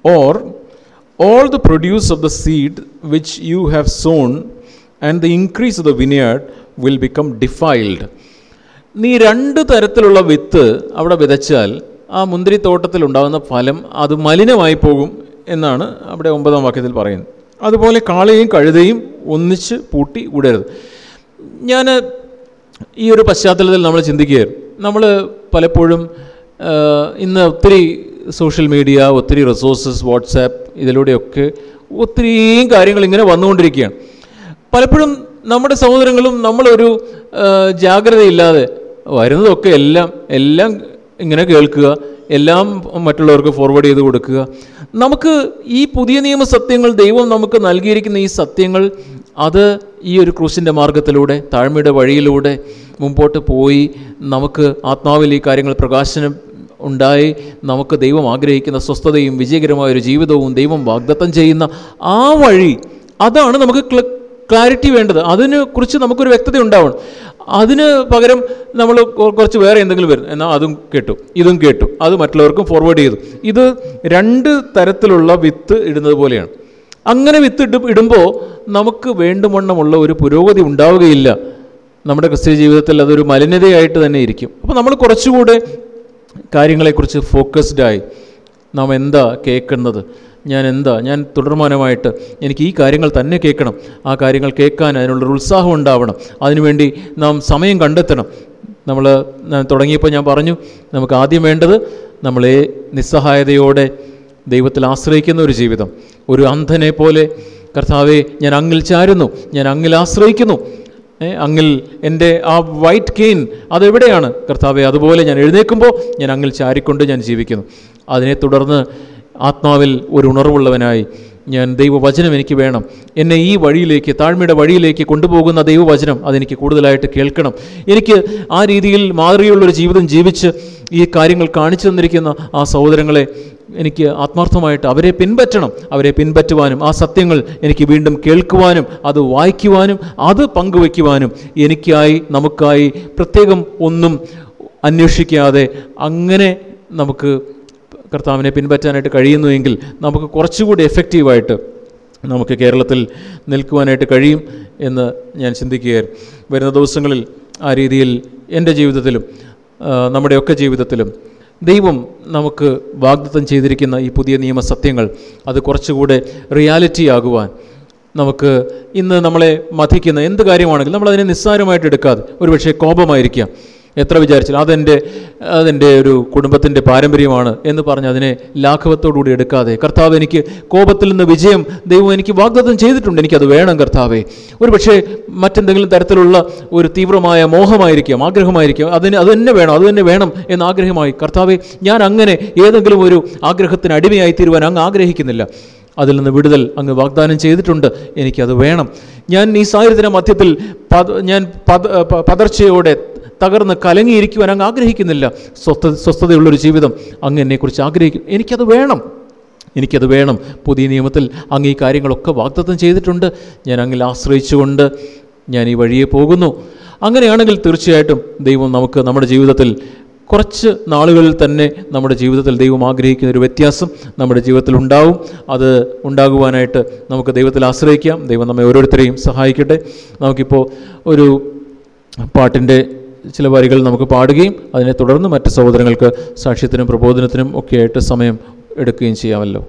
or all the produce of the seed which you have sown and the increase of the vineyard will become defiled. നീ രണ്ട് തരത്തിലുള്ള വിത്ത് അവിടെ വിതച്ചാൽ ആ മുന്തിരിത്തോട്ടത്തിൽ ഉണ്ടാകുന്ന ഫലം അത് മലിനമായി പോകും എന്നാണ് അവിടെ ഒമ്പതാം വാക്യത്തിൽ പറയുന്നത്. അതുപോലെ കാളയും കഴുതയും ഒന്നിച്ച് പൂട്ടി വിടരുത്. ഞാൻ ഈ ഒരു പശ്ചാത്തലത്തിൽ നമ്മൾ ചിന്തിക്കുകയായിരുന്നു. നമ്മൾ പലപ്പോഴും ഇന്ന് ഒത്തിരി സോഷ്യൽ മീഡിയ ഒത്തിരി റിസോഴ്സസ് വാട്സാപ്പ് ഇതിലൂടെയൊക്കെ ഒത്തിരിയും കാര്യങ്ങൾ ഇങ്ങനെ വന്നുകൊണ്ടിരിക്കുകയാണ്. പലപ്പോഴും നമ്മുടെ സഹോദരങ്ങളും നമ്മളൊരു ജാഗ്രതയില്ലാതെ വരുന്നതൊക്കെ എല്ലാം എല്ലാം ഇങ്ങനെ കേൾക്കുക എല്ലാം മറ്റുള്ളവർക്ക് ഫോർവേഡ് ചെയ്ത് കൊടുക്കുക. നമുക്ക് ഈ പുതിയ നിയമ സത്യങ്ങൾ ദൈവം നമുക്ക് നൽകിയിരിക്കുന്ന ഈ സത്യങ്ങൾ അത് ഈ ഒരു ക്രൂശിന്റെ മാർഗത്തിലൂടെ താഴ്മയുടെ വഴിയിലൂടെ മുമ്പോട്ട് പോയി നമുക്ക് ആത്മാവിൽ ഈ കാര്യങ്ങൾ പ്രകാശനം ഉണ്ടായി. നമുക്ക് ദൈവം ആഗ്രഹിക്കുന്ന സ്വസ്ഥതയും വിജയകരമായ ഒരു ജീവിതവും ദൈവം വാഗ്ദത്തം ചെയ്യുന്ന ആ വഴി അതാണ് നമുക്ക് ക്ല- ക്ലാരിറ്റി വേണ്ടത്. അതിനെ കുറിച്ച് നമുക്കൊരു വ്യക്തത ഉണ്ടാവണം. അതിന് പകരം നമ്മൾ കുറച്ച് വേറെ എന്തെങ്കിലും വരും. എന്നാൽ അതും കേട്ടു. ഇതും കേട്ടു. അത് മറ്റുള്ളവർക്കും ഫോർവേഡ് ചെയ്തു. ഇത് രണ്ട് തരത്തിലുള്ള വിത്ത് ഇടുന്നത് പോലെയാണ്. അങ്ങനെ വിത്ത് ഇട്ട് ഇടുമ്പോൾ നമുക്ക് വേണ്ടുവണ്ണമുള്ള ഒരു പുരോഗതി ഉണ്ടാവുകയില്ല. നമ്മുടെ ക്രിസ്ത്യ ജീവിതത്തിൽ അതൊരു മലിനതയായിട്ട് തന്നെ ഇരിക്കും. അപ്പോൾ നമ്മൾ കുറച്ചുകൂടെ കാര്യങ്ങളെക്കുറിച്ച് ഫോക്കസ്ഡായി നാം എന്താ കേൾക്കുന്നത്? ഞാൻ എന്താ? ഞാൻ തുടർമാനമായിട്ട് എനിക്ക് ഈ കാര്യങ്ങൾ തന്നെ കേൾക്കണം. ആ കാര്യങ്ങൾ കേൾക്കാൻ അതിനുള്ളൊരു ഉത്സാഹം ഉണ്ടാവണം. അതിനുവേണ്ടി നാം സമയം കണ്ടെത്തണം. നമ്മൾ തുടങ്ങിയപ്പോൾ ഞാൻ പറഞ്ഞു നമുക്ക് ആദ്യം വേണ്ടത് നമ്മളെ നിസ്സഹായതയോടെ ദൈവത്തിൽ ആശ്രയിക്കുന്ന ഒരു ജീവിതം. ഒരു അന്ധനെ പോലെ കർത്താവെ ഞാൻ അങ്ങിൽ ചാരുന്നു. ഞാൻ അങ്ങിൽ ആശ്രയിക്കുന്നു. അങ്ങിൽ എന്റെ ആ വൈറ്റ് കെയിൻ അതെവിടെയാണ്? കർത്താവെ അതുപോലെ ഞാൻ എഴുന്നേൽക്കുമ്പോൾ ഞാൻ അങ്ങിൽ ചാരിക്കൊണ്ട് ഞാൻ ജീവിക്കുന്നു. അതിനെ തുടർന്ന് ആത്മാവിൽ ഒരു ഉണർവുള്ളവനായി ഞാൻ ദൈവവചനം എനിക്ക് വേണം. എന്നെ ഈ വഴിയിലേക്ക് താഴ്മയുടെ വഴിയിലേക്ക് കൊണ്ടുപോകുന്ന ദൈവവചനം അതെനിക്ക് കൂടുതലായിട്ട് കേൾക്കണം. എനിക്ക് ആ രീതിയിൽ മാതൃകയുള്ളൊരു ജീവിതം ജീവിച്ച് ഈ കാര്യങ്ങൾ കാണിച്ചു തന്നിരിക്കുന്ന ആ സഹോദരങ്ങളെ എനിക്ക് ആത്മാർത്ഥമായിട്ട് അവരെ പിൻപറ്റണം. അവരെ പിൻപറ്റുവാനും ആ സത്യങ്ങൾ എനിക്ക് വീണ്ടും കേൾക്കുവാനും അത് വായിക്കുവാനും അത് പങ്കുവയ്ക്കുവാനും എനിക്കായി നമുക്കായി പ്രത്യേകം ഒന്നും അന്വേഷിക്കാതെ അങ്ങനെ നമുക്ക് കർത്താവിനെ പിൻപറ്റാനായിട്ട് കഴിയുന്നുവെങ്കിൽ നമുക്ക് കുറച്ചുകൂടി എഫക്റ്റീവായിട്ട് നമുക്ക് കേരളത്തിൽ നിൽക്കുവാനായിട്ട് കഴിയും എന്ന് ഞാൻ ചിന്തിക്കുകയായിരുന്നു. വരുന്ന ദിവസങ്ങളിൽ ആ രീതിയിൽ എന്റെ ജീവിതത്തിലും നമ്മുടെയൊക്കെ ജീവിതത്തിലും ദൈവം നമുക്ക് വാഗ്ദത്തം ചെയ്തിരിക്കുന്ന ഈ പുതിയ നിയമ സത്യങ്ങൾ അത് കുറച്ചുകൂടെ റിയാലിറ്റി ആകുവാൻ നമുക്ക് ഇന്ന് നമ്മളെ മതിക്കുന്ന എന്ത് കാര്യമാണെങ്കിലും നമ്മളതിനെ നിസ്സാരമായിട്ട് എടുക്കാതെ ഒരുപക്ഷെ കോപമായിരിക്കാം. എത്ര വിചാരിച്ചാലും അതെന്റെ അതെന്റെ ഒരു കുടുംബത്തിന്റെ പാരമ്പര്യമാണ് എന്ന് പറഞ്ഞ് അതിനെ ലാഘവത്തോടുകൂടി എടുക്കാതെ. കർത്താവ് എനിക്ക് കോപത്തിൽ നിന്ന് വിജയം ദൈവം എനിക്ക് വാഗ്ദത്തം ചെയ്തിട്ടുണ്ട്. എനിക്കത് വേണം കർത്താവേ. ഒരു പക്ഷേ മറ്റെന്തെങ്കിലും തരത്തിലുള്ള ഒരു തീവ്രമായ മോഹമായിരിക്കാം ആഗ്രഹമായിരിക്കാം. അതിന് അത് തന്നെ വേണം അത് തന്നെ വേണം എന്ന ആഗ്രഹമായി. കർത്താവെ ഞാൻ അങ്ങനെ ഏതെങ്കിലും ഒരു ആഗ്രഹത്തിന് അടിമയായി തീരുവാൻ അങ്ങ് ആഗ്രഹിക്കുന്നില്ല. അതിൽ നിന്ന് വിടുതൽ അങ്ങ് വാഗ്ദാനം ചെയ്തിട്ടുണ്ട്. എനിക്കത് വേണം. ഞാൻ ഈ സാഹചര്യത്തിന്റെ മധ്യത്തിൽ ഞാൻ പത പതർച്ചയോടെ തകർന്ന് കലങ്ങിയിരിക്കുവാൻ അങ്ങ് ആഗ്രഹിക്കുന്നില്ല. സ്വസ്ഥ സ്വസ്ഥതയുള്ളൊരു ജീവിതം അങ്ങ് എന്നെക്കുറിച്ച് ആഗ്രഹിക്കും. എനിക്കത് വേണം. എനിക്കത് വേണം. പുതിയ നിയമത്തിൽ അങ്ങ് ഈ കാര്യങ്ങളൊക്കെ വാഗ്ദത്തം ചെയ്തിട്ടുണ്ട്. ഞാൻ അങ്ങിൽ ആശ്രയിച്ചുകൊണ്ട് ഞാൻ ഈ വഴിയെ പോകുന്നു. അങ്ങനെയാണെങ്കിൽ തീർച്ചയായിട്ടും ദൈവം നമുക്ക് നമ്മുടെ ജീവിതത്തിൽ കുറച്ച് നാളുകളിൽ തന്നെ നമ്മുടെ ജീവിതത്തിൽ ദൈവം ആഗ്രഹിക്കുന്ന ഒരു വ്യത്യാസം നമ്മുടെ ജീവിതത്തിൽ ഉണ്ടാവും. അത് ഉണ്ടാകുവാനായിട്ട് നമുക്ക് ദൈവത്തിൽ ആശ്രയിക്കാം. ദൈവം നമ്മെ ഓരോരുത്തരെയും സഹായിക്കട്ടെ. നമുക്കിപ്പോൾ ഒരു പാട്ടിന്റെ ചില വരികൾ നമുക്ക് പാടുകയും അതിനെ തുടർന്ന് മറ്റ് സഹോദരങ്ങൾക്ക് സാക്ഷ്യത്തിനും പ്രബോധനത്തിനും ഒക്കെയായിട്ട് സമയം എടുക്കുകയും ചെയ്യാമല്ലോ.